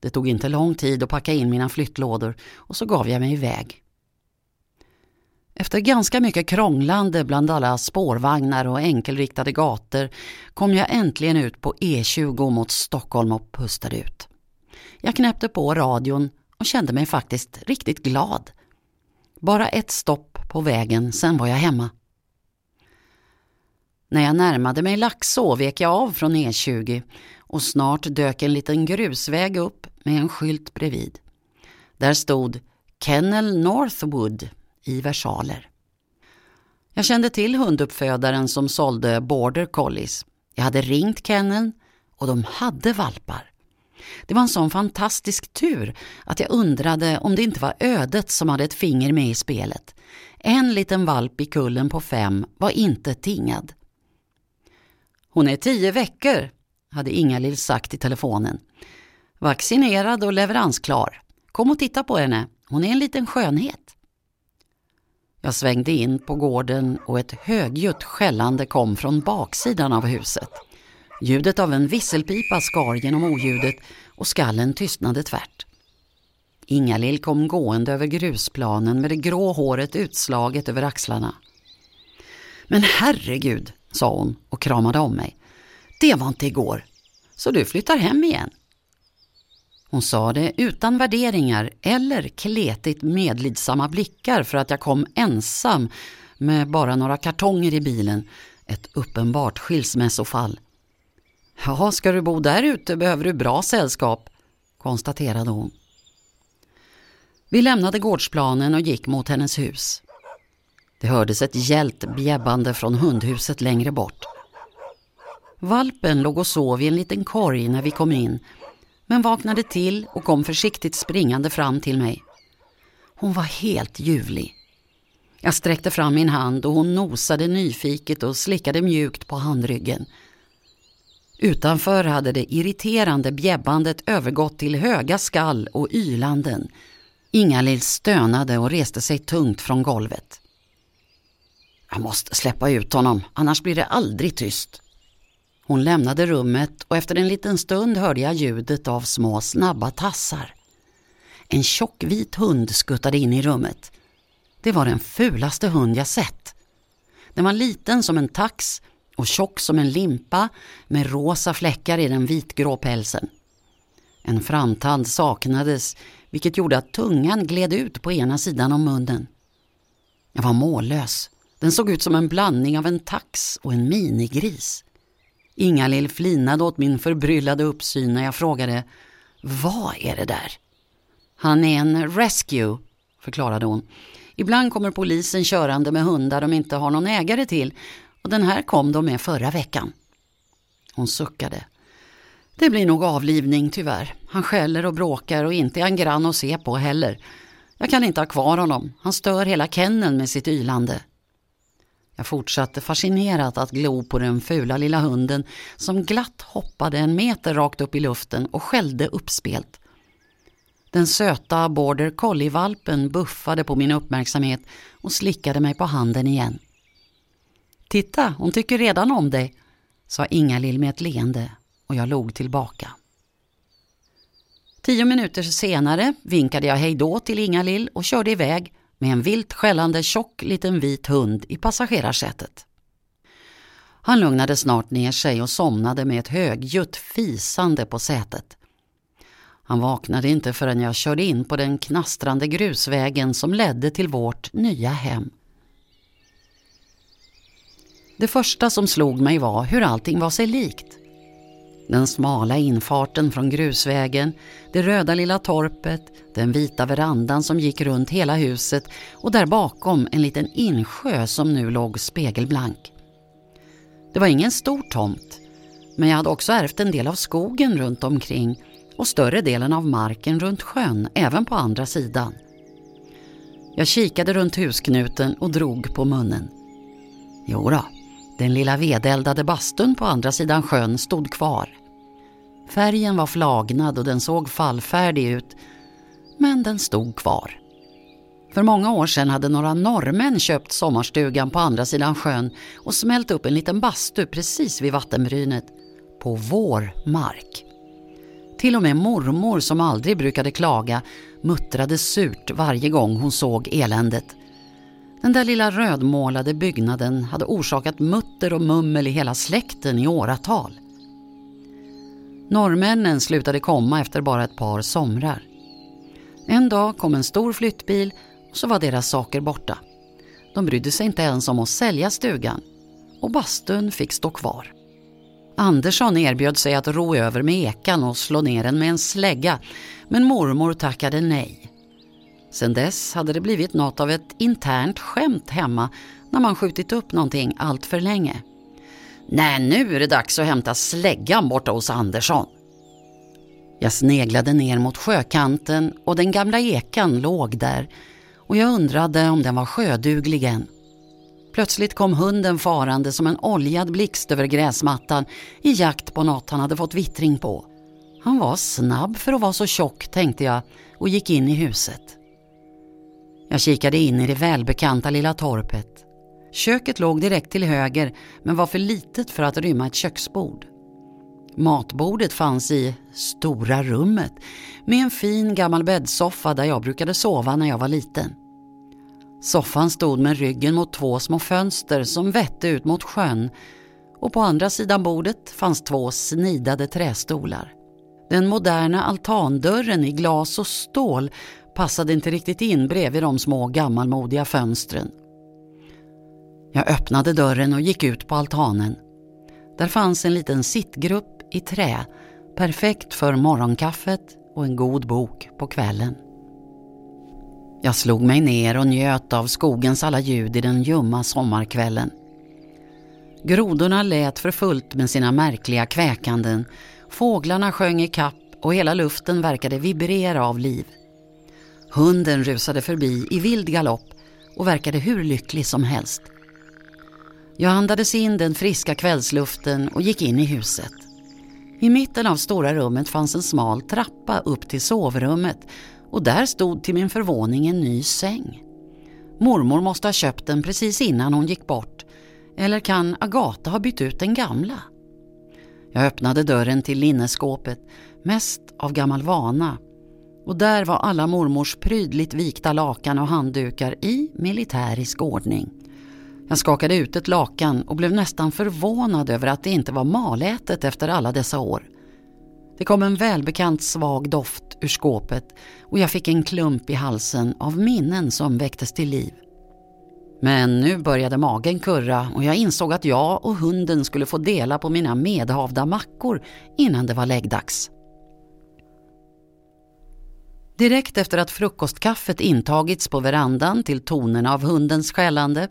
Det tog inte lång tid att packa in mina flyttlådor och så gav jag mig iväg. Efter ganska mycket krånglande bland alla spårvagnar och enkelriktade gator kom jag äntligen ut på E20 mot Stockholm och pustade ut. Jag knäppte på radion och kände mig faktiskt riktigt glad. Bara ett stopp på vägen, sen var jag hemma. När jag närmade mig Laxå vek jag av från E20 och snart dök en liten grusväg upp med en skylt bredvid. Där stod Kennel Northwood i versaler. Jag kände till hunduppfödaren som sålde border collies. Jag hade ringt kenneln och de hade valpar. Det var en sån fantastisk tur att jag undrade om det inte var ödet som hade ett finger med i spelet. En liten valp i kullen på fem var inte tingad. Hon är tio veckor, hade Inga-Lill sagt i telefonen. Vaccinerad och leveransklar. Kom och titta på henne, hon är en liten skönhet. Jag svängde in på gården och ett högljutt skällande kom från baksidan av huset. Ljudet av en visselpipa skar genom oljudet och skallen tystnade tvärt. Inga-Lill kom gående över grusplanen med det grå håret utslaget över axlarna. Men herregud, sa hon och kramade om mig. Det var inte igår. Så du flyttar hem igen? Hon sa det utan värderingar eller kletigt medlidsamma blickar för att jag kom ensam med bara några kartonger i bilen. Ett uppenbart skilsmässofall. Ja, ska du bo där ute behöver du bra sällskap, konstaterade hon. Vi lämnade gårdsplanen och gick mot hennes hus. Det hördes ett gällt bjäbbande från hundhuset längre bort. Valpen låg och sov i en liten korg när vi kom in men vaknade till och kom försiktigt springande fram till mig. Hon var helt ljuvlig. Jag sträckte fram min hand och hon nosade nyfiket och slickade mjukt på handryggen. Utanför hade det irriterande bjäbbandet övergått till höga skall och ylanden. Ingalill stönade och reste sig tungt från golvet. Jag måste släppa ut honom, annars blir det aldrig tyst. Hon lämnade rummet och efter en liten stund hörde jag ljudet av små snabba tassar. En tjock vit hund skuttade in i rummet. Det var den fulaste hund jag sett. Den var liten som en tax och tjock som en limpa med rosa fläckar i den vitgrå pälsen. En framtand saknades vilket gjorde att tungan gled ut på ena sidan om munnen. Jag var mållös. Den såg ut som en blandning av en tax och en minigris. Inga-Lill flinade åt min förbryllade uppsyn när jag frågade Vad är det där? Han är en rescue, förklarade hon. Ibland kommer polisen körande med hundar de inte har någon ägare till och den här kom de med förra veckan. Hon suckade. Det blir nog avlivning tyvärr. Han skäller och bråkar och inte är han grann att se på heller. Jag kan inte ha kvar honom. Han stör hela kenneln med sitt ylande. Jag fortsatte fascinerat att glo på den fula lilla hunden som glatt hoppade en meter rakt upp i luften och skällde uppspelt. Den söta border collie-valpen buffade på min uppmärksamhet och slickade mig på handen igen. Titta, hon tycker redan om dig, sa Inga-Lill med ett leende och jag log tillbaka. Tio minuter senare vinkade jag hejdå till Inga-Lill och körde iväg med en vilt skällande tjock liten vit hund i passagerarsätet. Han lugnade snart ner sig och somnade med ett högljutt fisande på sätet. Han vaknade inte förrän jag körde in på den knastrande grusvägen som ledde till vårt nya hem. Det första som slog mig var hur allting var sig likt. Den smala infarten från grusvägen, det röda lilla torpet, den vita verandan som gick runt hela huset och där bakom en liten insjö som nu låg spegelblank. Det var ingen stor tomt, men jag hade också ärvt en del av skogen runt omkring och större delen av marken runt sjön, även på andra sidan. Jag kikade runt husknuten och drog på munnen. Jo då, den lilla vedeldade bastun på andra sidan sjön stod kvar. Färgen var flagnad och den såg fallfärdig ut, men den stod kvar. För många år sedan hade några norrmän köpt sommarstugan på andra sidan sjön och smält upp en liten bastu precis vid vattenbrynet, på vår mark. Till och med mormor som aldrig brukade klaga muttrade surt varje gång hon såg eländet. Den där lilla rödmålade byggnaden hade orsakat mutter och mummel i hela släkten i åratal. Norrmännen slutade komma efter bara ett par somrar. En dag kom en stor flyttbil och så var deras saker borta. De brydde sig inte ens om att sälja stugan och bastun fick stå kvar. Andersson erbjöd sig att ro över med ekan och slå ner den med en slägga men mormor tackade nej. Sedan dess hade det blivit något av ett internt skämt hemma när man skjutit upp någonting allt för länge. Nej, nu är det dags att hämta släggan borta hos Andersson. Jag sneglade ner mot sjökanten och den gamla ekan låg där och jag undrade om den var sjöduglig än. Plötsligt kom hunden farande som en oljad blixt över gräsmattan i jakt på något han hade fått vittring på. Han var snabb för att vara så tjock, tänkte jag och gick in i huset. Jag kikade in i det välbekanta lilla torpet. Köket låg direkt till höger men var för litet för att rymma ett köksbord. Matbordet fanns i stora rummet med en fin gammal bäddsoffa där jag brukade sova när jag var liten. Soffan stod med ryggen mot två små fönster som vette ut mot sjön och på andra sidan bordet fanns två snidade trästolar. Den moderna altandörren i glas och stål passade inte riktigt in bredvid de små gammalmodiga fönstren. Jag öppnade dörren och gick ut på altanen. Där fanns en liten sittgrupp i trä, perfekt för morgonkaffet och en god bok på kvällen. Jag slog mig ner och njöt av skogens alla ljud i den ljumma sommarkvällen. Grodorna lät för fullt med sina märkliga kväkanden, fåglarna sjöng i kapp och hela luften verkade vibrera av liv. Hunden rusade förbi i vild galopp och verkade hur lycklig som helst. Jag andades in den friska kvällsluften och gick in i huset. I mitten av stora rummet fanns en smal trappa upp till sovrummet och där stod till min förvåning en ny säng. Mormor måste ha köpt den precis innan hon gick bort. Eller kan Agata ha bytt ut den gamla? Jag öppnade dörren till linneskåpet, mest av gammal vana. Och där var alla mormors prydligt vikta lakan och handdukar i militärisk ordning. Jag skakade ut ett lakan och blev nästan förvånad över att det inte var malätet efter alla dessa år. Det kom en välbekant svag doft ur skåpet och jag fick en klump i halsen av minnen som väcktes till liv. Men nu började magen kurra och jag insåg att jag och hunden skulle få dela på mina medhavda mackor innan det var läggdags. Direkt efter att frukostkaffet intagits på verandan till tonerna av hundens skällande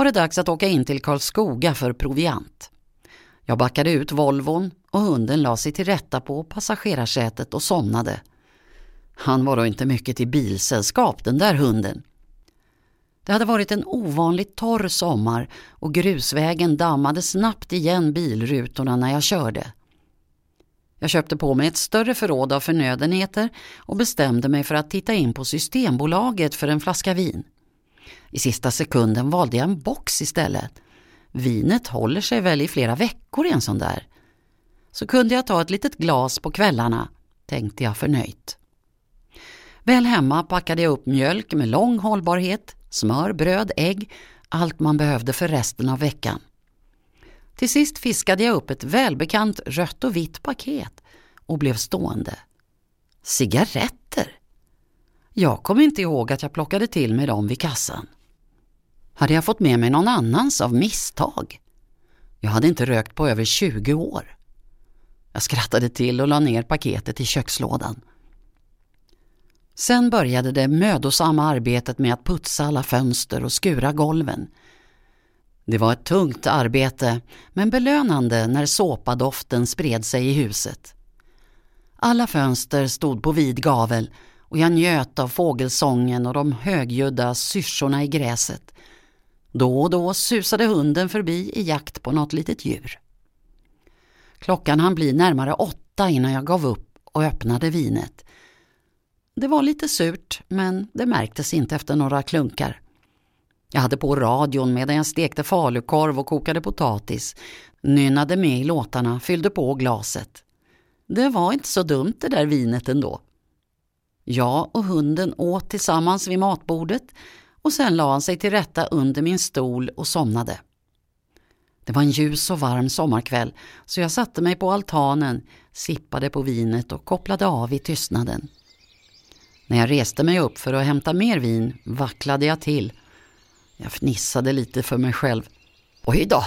var det dags att åka in till Karlskoga för proviant. Jag backade ut Volvon och hunden la sig till rätta på passagerarsätet och somnade. Han var då inte mycket till bilsällskap den där hunden. Det hade varit en ovanligt torr sommar och grusvägen dammade snabbt igen bilrutorna när jag körde. Jag köpte på mig ett större förråd av förnödenheter och bestämde mig för att titta in på Systembolaget för en flaska vin. I sista sekunden valde jag en box istället. Vinet håller sig väl i flera veckor i en sån där. Så kunde jag ta ett litet glas på kvällarna, tänkte jag förnöjt. Väl hemma packade jag upp mjölk med lång hållbarhet, smör, bröd, ägg, allt man behövde för resten av veckan. Till sist fiskade jag upp ett välbekant rött och vitt paket och blev stående. Cigarett jag kom inte ihåg att jag plockade till mig dem vid kassan. Hade jag fått med mig någon annans av misstag? Jag hade inte rökt på över 20 år. Jag skrattade till och la ner paketet i kökslådan. Sen började det mödosamma arbetet med att putsa alla fönster och skura golven. Det var ett tungt arbete, men belönande när såpadoften spred sig i huset. Alla fönster stod på vid gavel och jag njöt av fågelsången och de högljudda syrsorna i gräset. Då och då susade hunden förbi i jakt på något litet djur. Klockan hann bli närmare åtta innan jag gav upp och öppnade vinet. Det var lite surt, men det märktes inte efter några klunkar. Jag hade på radion medan jag stekte falukorv och kokade potatis, nynnade med i låtarna, fyllde på glaset. Det var inte så dumt det där vinet ändå. Jag och hunden åt tillsammans vid matbordet och sen la han sig till rätta under min stol och somnade. Det var en ljus och varm sommarkväll så jag satte mig på altanen, sippade på vinet och kopplade av i tystnaden. När jag reste mig upp för att hämta mer vin vacklade jag till. Jag fnissade lite för mig själv. Oj då,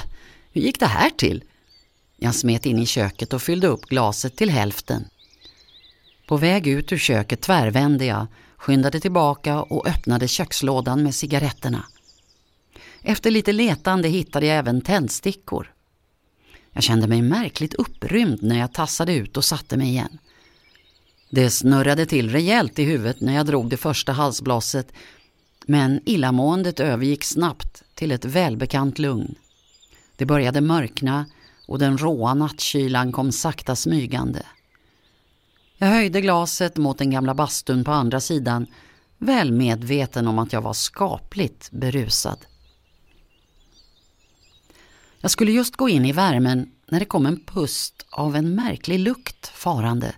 hur gick det här till? Jag smet in i köket och fyllde upp glaset till hälften. På väg ut ur köket tvärvände jag, skyndade tillbaka och öppnade kökslådan med cigaretterna. Efter lite letande hittade jag även tändstickor. Jag kände mig märkligt upprymd när jag tassade ut och satte mig igen. Det snurrade till rejält i huvudet när jag drog det första halsblåset men illamåendet övergick snabbt till ett välbekant lugn. Det började mörkna och den råa nattkylan kom sakta smygande. Jag höjde glaset mot den gamla bastun på andra sidan, väl medveten om att jag var skapligt berusad. Jag skulle just gå in i värmen när det kom en pust av en märklig lukt farande.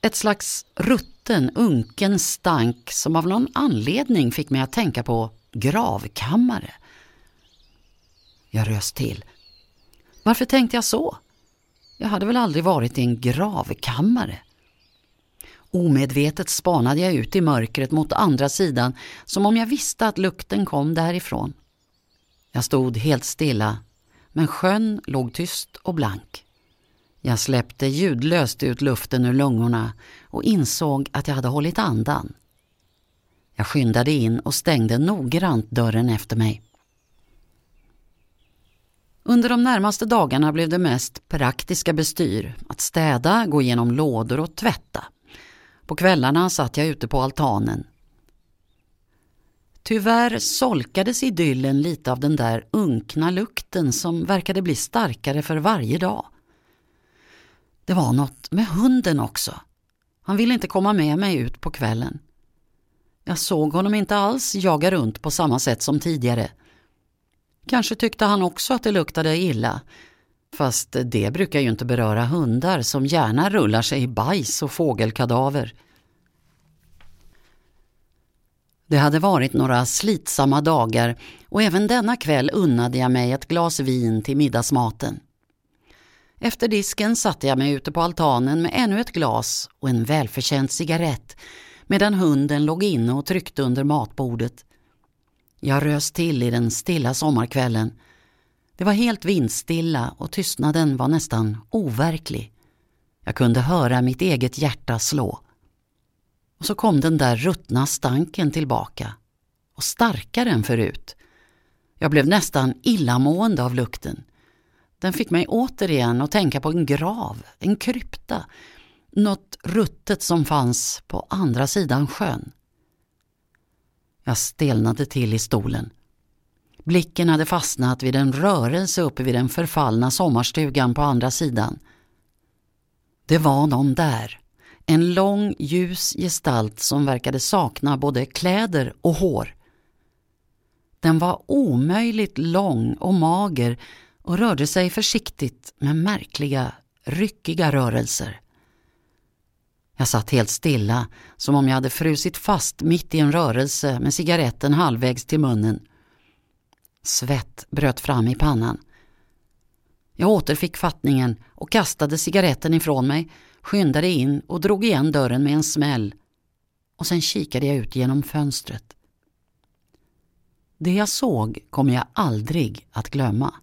Ett slags rutten, unken stank som av någon anledning fick mig att tänka på gravkammare. Jag rös till. Varför tänkte jag så? Jag hade väl aldrig varit i en gravkammare? Omedvetet spanade jag ut i mörkret mot andra sidan som om jag visste att lukten kom därifrån. Jag stod helt stilla, men sjön låg tyst och blank. Jag släppte ljudlöst ut luften ur lungorna och insåg att jag hade hållit andan. Jag skyndade in och stängde noggrant dörren efter mig. Under de närmaste dagarna blev det mest praktiska bestyr, att städa, gå igenom lådor och tvätta. På kvällarna satt jag ute på altanen. Tyvärr solkades idyllen lite av den där unkna lukten som verkade bli starkare för varje dag. Det var något med hunden också. Han ville inte komma med mig ut på kvällen. Jag såg honom inte alls jaga runt på samma sätt som tidigare. Kanske tyckte han också att det luktade illa. Fast det brukar ju inte beröra hundar som gärna rullar sig i bajs och fågelkadaver. Det hade varit några slitsamma dagar och även denna kväll unnade jag mig ett glas vin till middagsmaten. Efter disken satte jag mig ute på altanen med ännu ett glas och en välförtjänt cigarett medan hunden låg inne och tryckte under matbordet. Jag rös till i den stilla sommarkvällen. Det var helt vindstilla och tystnaden var nästan overklig. Jag kunde höra mitt eget hjärta slå. Och så kom den där ruttna stanken tillbaka. Och starkare än förut. Jag blev nästan illamående av lukten. Den fick mig återigen att tänka på en grav, en krypta. Något ruttet som fanns på andra sidan sjön. Jag stelnade till i stolen. Blicken hade fastnat vid en rörelse uppe vid den förfallna sommarstugan på andra sidan. Det var någon där. En lång ljus gestalt som verkade sakna både kläder och hår. Den var omöjligt lång och mager och rörde sig försiktigt med märkliga, ryckiga rörelser. Jag satt helt stilla, som om jag hade frusit fast mitt i en rörelse med cigaretten halvvägs till munnen. Svett bröt fram i pannan. Jag återfick fattningen och kastade cigaretten ifrån mig, skyndade in och drog igen dörren med en smäll. Och sen kikade jag ut genom fönstret. Det jag såg kommer jag aldrig att glömma.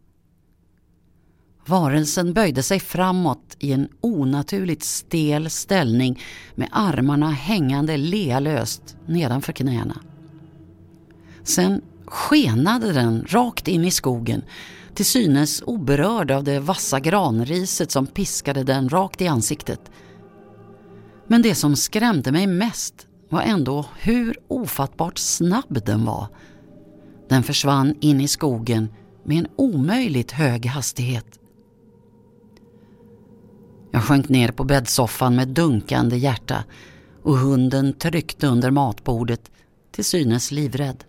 Varelsen böjde sig framåt i en onaturligt stel ställning med armarna hängande lealöst nedanför knäna. Sen skenade den rakt in i skogen, till synes oberörd av det vassa granriset som piskade den rakt i ansiktet. Men det som skrämde mig mest var ändå hur ofattbart snabb den var. Den försvann in i skogen med en omöjligt hög hastighet. Jag sjönk ner på bäddsoffan med dunkande hjärta och hunden tryckte under matbordet, till synes livrädd.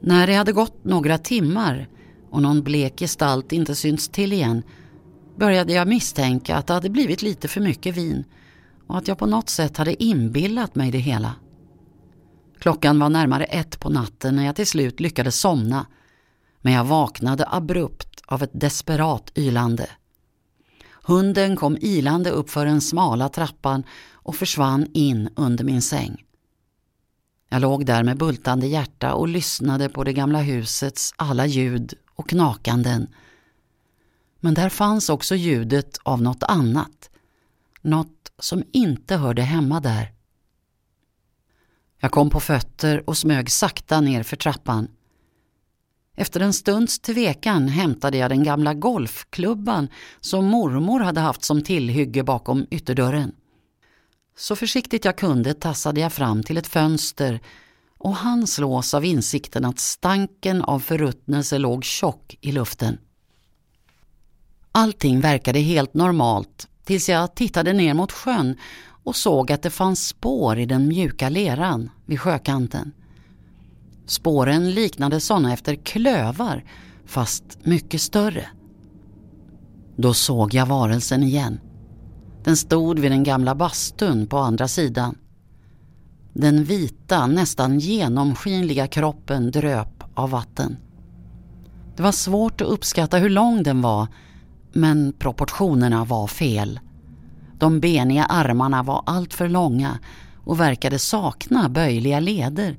När det hade gått några timmar och någon blek gestalt inte synts till igen började jag misstänka att det hade blivit lite för mycket vin och att jag på något sätt hade inbillat mig det hela. Klockan var närmare ett på natten när jag till slut lyckades somna. Men jag vaknade abrupt av ett desperat ylande. Hunden kom ilande upp för den smala trappan och försvann in under min säng. Jag låg där med bultande hjärta och lyssnade på det gamla husets alla ljud och knakanden. Men där fanns också ljudet av något annat. Något som inte hörde hemma där. Jag kom på fötter och smög sakta ner för trappan. Efter en stunds tvekan hämtade jag den gamla golfklubban som mormor hade haft som tillhygge bakom ytterdörren. Så försiktigt jag kunde tassade jag fram till ett fönster och han slås av insikten att stanken av förruttnelse låg tjock i luften. Allting verkade helt normalt tills jag tittade ner mot sjön och såg att det fanns spår i den mjuka leran vid sjökanten. Spåren liknade sådana efter klövar fast mycket större. Då såg jag varelsen igen. Den stod vid den gamla bastun på andra sidan. Den vita, nästan genomskinliga kroppen dröp av vatten. Det var svårt att uppskatta hur lång den var men proportionerna var fel. De beniga armarna var alltför långa och verkade sakna böjliga leder.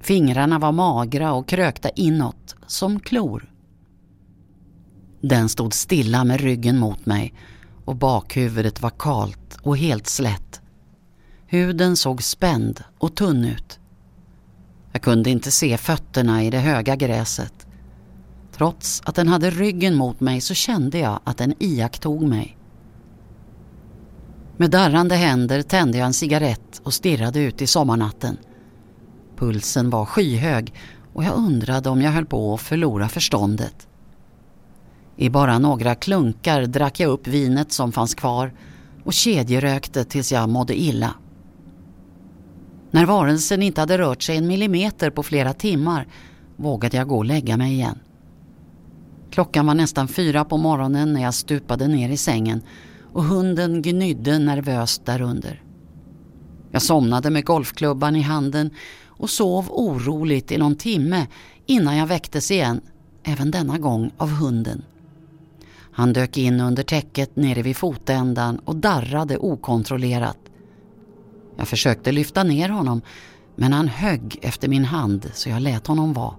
Fingrarna var magra och krökta inåt som klor. Den stod stilla med ryggen mot mig och bakhuvudet var kalt och helt slätt. Huden såg spänd och tunn ut. Jag kunde inte se fötterna i det höga gräset. Trots att den hade ryggen mot mig så kände jag att den iakttog mig. Med darrande händer tände jag en cigarett och stirrade ut i sommarnatten. Pulsen var skyhög och jag undrade om jag höll på att förlora förståndet. I bara några klunkar drack jag upp vinet som fanns kvar och kedjerökte tills jag mådde illa. När varelsen inte hade rört sig en millimeter på flera timmar vågade jag gå och lägga mig igen. Klockan var nästan fyra på morgonen när jag stupade ner i sängen och hunden gnydde nervöst därunder. Jag somnade med golfklubban i handen och sov oroligt i någon timme innan jag väcktes igen, även denna gång av hunden. Han dök in under täcket nere vid fotändan och darrade okontrollerat. Jag försökte lyfta ner honom men han högg efter min hand så jag lät honom vara.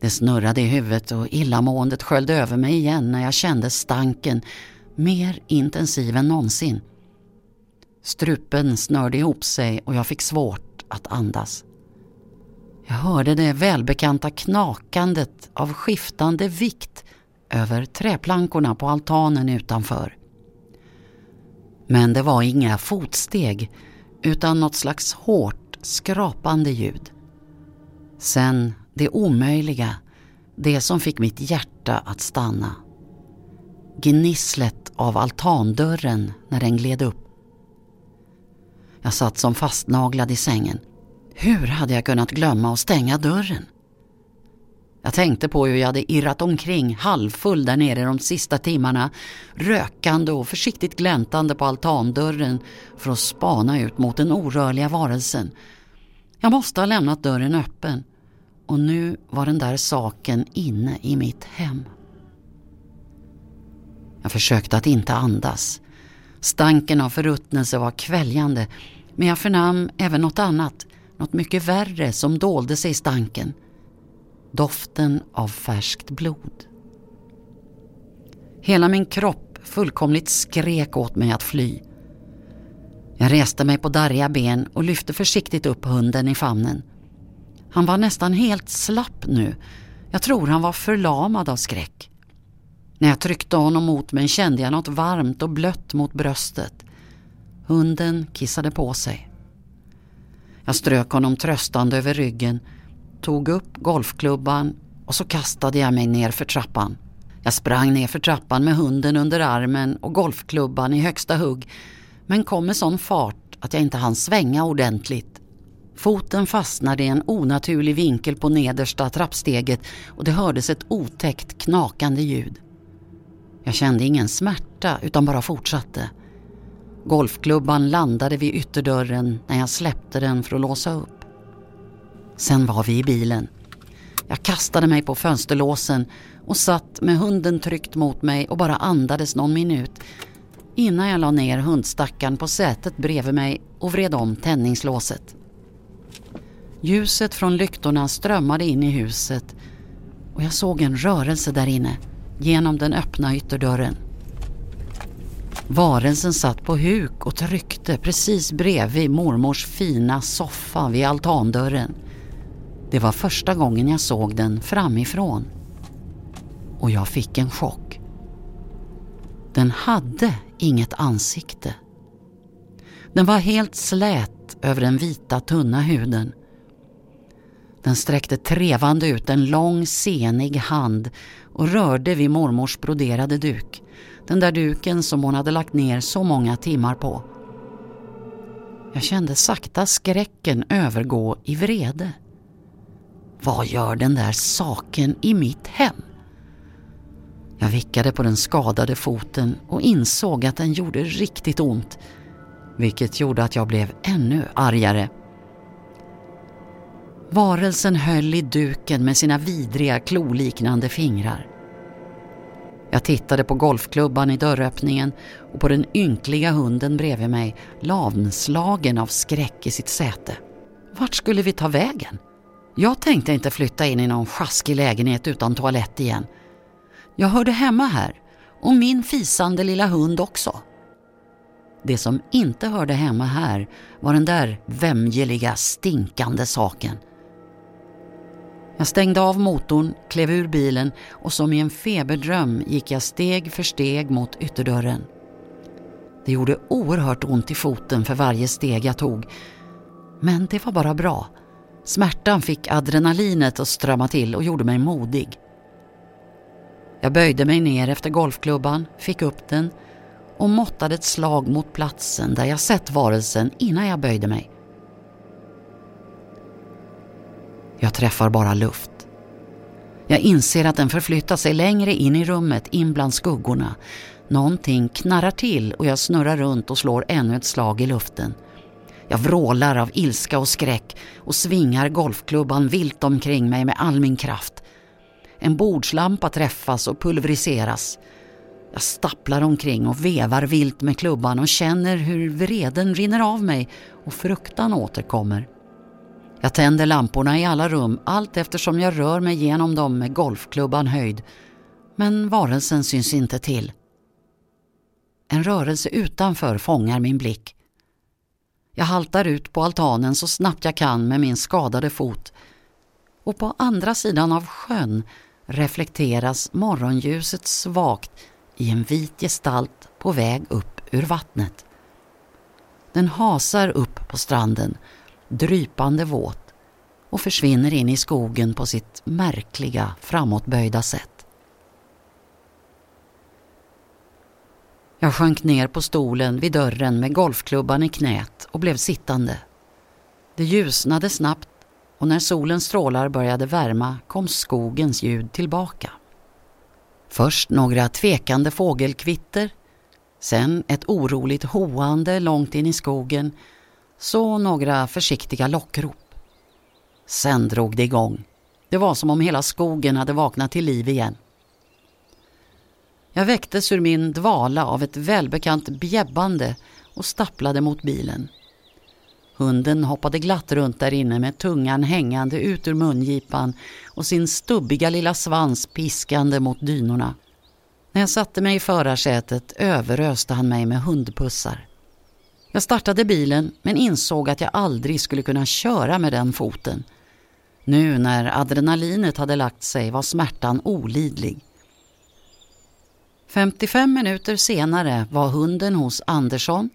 Det snurrade i huvudet och illamåendet sköljde över mig igen när jag kände stanken mer intensiv än någonsin. Strupen snörde ihop sig och jag fick svårt att andas. Jag hörde det välbekanta knakandet av skiftande vikt över träplankorna på altanen utanför. Men det var inga fotsteg utan något slags hårt skrapande ljud. Sen det omöjliga, det som fick mitt hjärta att stanna. Gnisslet av altandörren när den gled upp. Jag satt som fastnaglad i sängen. Hur hade jag kunnat glömma att stänga dörren? Jag tänkte på hur jag hade irrat omkring halvfull där nere de sista timmarna, rökande och försiktigt gläntande på altandörren för att spana ut mot den orörliga varelsen. Jag måste ha lämnat dörren öppen och nu var den där saken inne i mitt hem. Jag försökte att inte andas. Stanken av förruttnelse var kväljande men jag förnam även något annat, något mycket värre som dolde sig i stanken. Doften av färskt blod. Hela min kropp fullkomligt skrek åt mig att fly. Jag reste mig på darriga ben och lyfte försiktigt upp hunden i famnen. Han var nästan helt slapp nu. Jag tror han var förlamad av skräck. När jag tryckte honom mot mig kände jag något varmt och blött mot bröstet. Hunden kissade på sig. Jag strök honom tröstande över ryggen, tog upp golfklubban och så kastade jag mig ner för trappan. Jag sprang ner för trappan med hunden under armen och golfklubban i högsta hugg men kom med sån fart att jag inte hann svänga ordentligt. Foten fastnade i en onaturlig vinkel på nedersta trappsteget och det hördes ett otäckt knakande ljud. Jag kände ingen smärta utan bara fortsatte. Golfklubban landade vid ytterdörren när jag släppte den för att låsa upp. Sen var vi i bilen. Jag kastade mig på fönsterlåsen och satt med hunden tryckt mot mig och bara andades någon minut innan jag la ner hundstackaren på sätet bredvid mig och vred om tändningslåset. Ljuset från lyktorna strömmade in i huset och jag såg en rörelse där inne genom den öppna ytterdörren. Varelsen satt på huk och tryckte precis bredvid mormors fina soffa vid altandörren. Det var första gången jag såg den framifrån. Och jag fick en chock. Den hade inget ansikte. Den var helt slät över den vita tunna huden. Den sträckte trevande ut en lång senig hand och rörde vid mormors broderade duk. Den där duken som hon hade lagt ner så många timmar på. Jag kände sakta skräcken övergå i vrede. Vad gör den där saken i mitt hem? Jag vickade på den skadade foten och insåg att den gjorde riktigt ont. Vilket gjorde att jag blev ännu argare. Varelsen höll i duken med sina vidriga kloliknande fingrar. Jag tittade på golfklubban i dörröppningen och på den ynkliga hunden bredvid mig, lamslagen av skräck i sitt säte. Vart skulle vi ta vägen? Jag tänkte inte flytta in i någon sjaskig lägenhet utan toalett igen. Jag hörde hemma här och min fisande lilla hund också. Det som inte hörde hemma här var den där vämjeliga, stinkande saken. Jag stängde av motorn, klev ur bilen och som i en feberdröm gick jag steg för steg mot ytterdörren. Det gjorde oerhört ont i foten för varje steg jag tog. Men det var bara bra. Smärtan fick adrenalinet att strömma till och gjorde mig modig. Jag böjde mig ner efter golfklubban, fick upp den och måttade ett slag mot platsen där jag sett varelsen innan jag böjde mig. Jag träffar bara luft. Jag inser att den förflyttar sig längre in i rummet, in bland skuggorna. Någonting knarrar till och jag snurrar runt och slår ännu ett slag i luften. Jag vrålar av ilska och skräck och svingar golfklubban vilt omkring mig med all min kraft. En bordslampa träffas och pulveriseras. Jag stapplar omkring och vevar vilt med klubban och känner hur vreden rinner av mig och fruktan återkommer. Jag tänder lamporna i alla rum allt eftersom jag rör mig genom dem med golfklubban höjd. Men varelsen syns inte till. En rörelse utanför fångar min blick. Jag haltar ut på altanen så snabbt jag kan med min skadade fot. Och på andra sidan av sjön reflekteras morgonljuset svagt i en vit gestalt på väg upp ur vattnet. Den hasar upp på stranden drypande våt och försvinner in i skogen på sitt märkliga framåtböjda sätt. Jag sjönk ner på stolen vid dörren med golfklubban i knät och blev sittande. Det ljusnade snabbt och när solens strålar började värma kom skogens ljud tillbaka. Först några tvekande fågelkvitter, sen ett oroligt hoande långt in i skogen så några försiktiga lockrop. Sen drog det igång. Det var som om hela skogen hade vaknat till liv igen. Jag väcktes ur min dvala av ett välbekant bjäbbande och stapplade mot bilen. Hunden hoppade glatt runt där inne med tungan hängande ut ur mungipan och sin stubbiga lilla svans piskande mot dynorna. När jag satte mig i förarsätet överöste han mig med hundpussar. Jag startade bilen men insåg att jag aldrig skulle kunna köra med den foten. Nu när adrenalinet hade lagt sig var smärtan olidlig. 55 minuter senare var hunden hos Andersson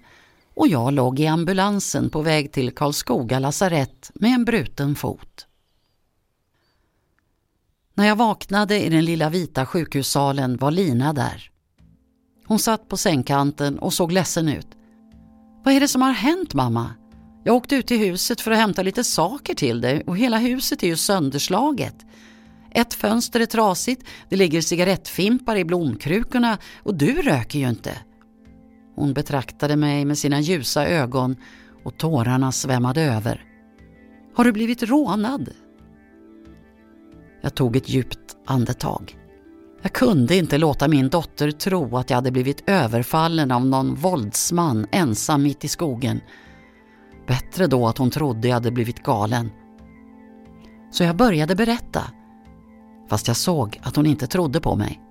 och jag låg i ambulansen på väg till Karlskoga lasarett med en bruten fot. När jag vaknade i den lilla vita sjukhussalen var Lina där. Hon satt på sängkanten och såg ledsen ut. Vad är det som har hänt mamma? Jag åkte ut till huset för att hämta lite saker till dig och hela huset är ju sönderslaget. Ett fönster är trasigt, det ligger cigarettfimpar i blomkrukorna och du röker ju inte. Hon betraktade mig med sina ljusa ögon och tårarna svämmade över. Har du blivit rånad? Jag tog ett djupt andetag. Jag kunde inte låta min dotter tro att jag hade blivit överfallen av någon våldsman ensam mitt i skogen. Bättre då att hon trodde jag hade blivit galen. Så jag började berätta, fast jag såg att hon inte trodde på mig.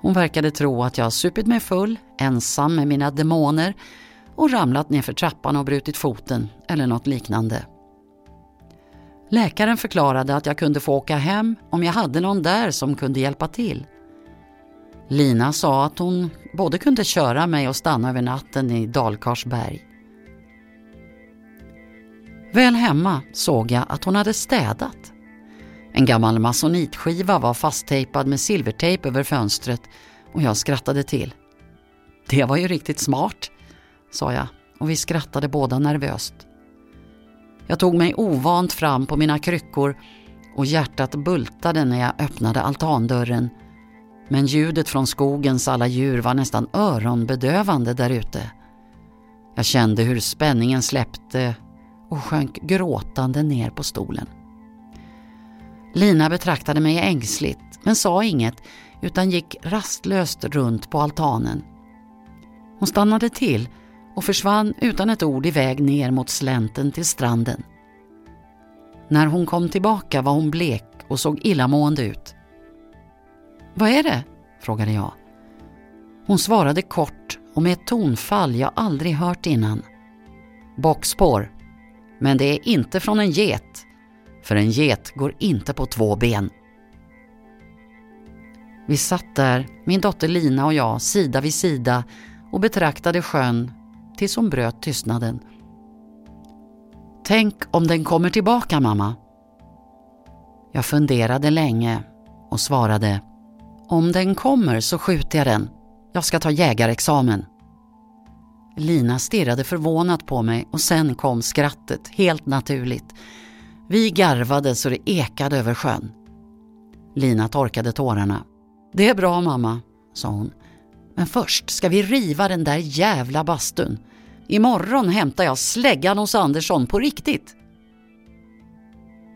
Hon verkade tro att jag supit mig full, ensam med mina demoner och ramlat nerför trappan och brutit foten eller något liknande. Läkaren förklarade att jag kunde få åka hem om jag hade någon där som kunde hjälpa till. Lina sa att hon både kunde köra mig och stanna över natten i Dalkarsberg. Väl hemma såg jag att hon hade städat. En gammal masonitskiva var fasttejpad med silvertejp över fönstret och jag skrattade till. Det var ju riktigt smart, sa jag och vi skrattade båda nervöst. Jag tog mig ovant fram på mina kryckor och hjärtat bultade när jag öppnade altandörren. Men ljudet från skogens alla djur var nästan öronbedövande därute. Jag kände hur spänningen släppte och sjönk gråtande ner på stolen. Lina betraktade mig ängsligt men sa inget utan gick rastlöst runt på altanen. Hon stannade till och försvann utan ett ord iväg ner mot slänten till stranden. När hon kom tillbaka var hon blek och såg illamående ut. Vad är det? frågade jag. Hon svarade kort och med ett tonfall jag aldrig hört innan. Bockspår. Men det är inte från en get. För en get går inte på två ben. Vi satt där, min dotter Lina och jag, sida vid sida och betraktade sjön tills hon bröt tystnaden. Tänk om den kommer tillbaka mamma? Jag funderade länge och svarade Om den kommer så skjuter jag den. Jag ska ta jägarexamen. Lina stirrade förvånat på mig och sen kom skrattet, helt naturligt. Vi garvade så det ekade över sjön. Lina torkade tårarna. Det är bra mamma, sa hon. Men först ska vi riva den där jävla bastun. Imorgon hämtar jag släggan hos Andersson på riktigt.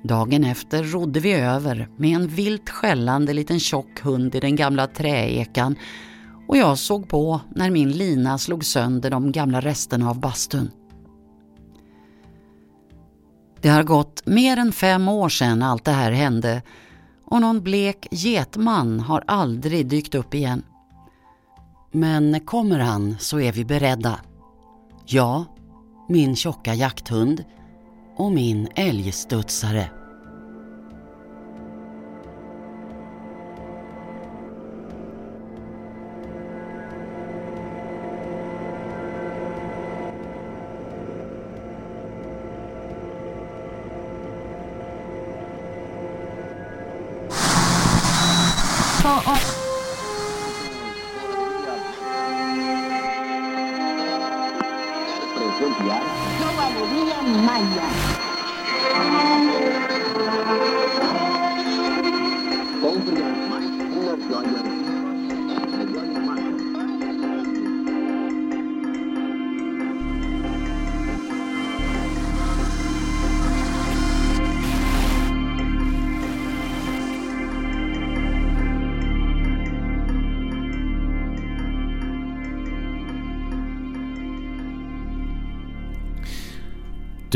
Dagen efter rodde vi över med en vilt skällande liten tjock hund i den gamla träekan och jag såg på när min lina slog sönder de gamla resterna av bastun. Det har gått mer än fem år sedan allt det här hände och någon blek getman har aldrig dykt upp igen. Men kommer han så är vi beredda. Jag, min tjocka jakthund och min älgstudsare.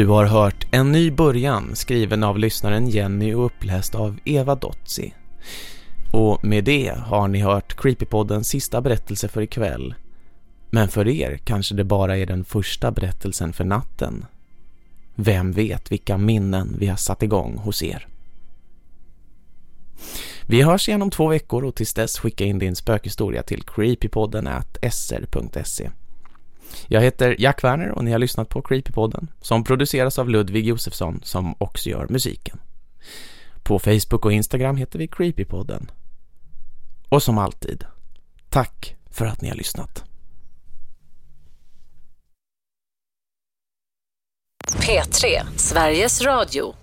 Du har hört En ny början skriven av lyssnaren Jenny och uppläst av Eva Dotzi. Och med det har ni hört Creepypoddens sista berättelse för ikväll. Men för er kanske det bara är den första berättelsen för natten. Vem vet vilka minnen vi har satt igång hos er. Vi hörs igen om två veckor och tills dess skicka in din spökhistoria till creepypodden at sr.se. Jag heter Jack Werner och ni har lyssnat på Creepypodden som produceras av Ludvig Josefsson som också gör musiken. På Facebook och Instagram heter vi Creepypodden. Och som alltid, tack för att ni har lyssnat. P3, Sveriges Radio.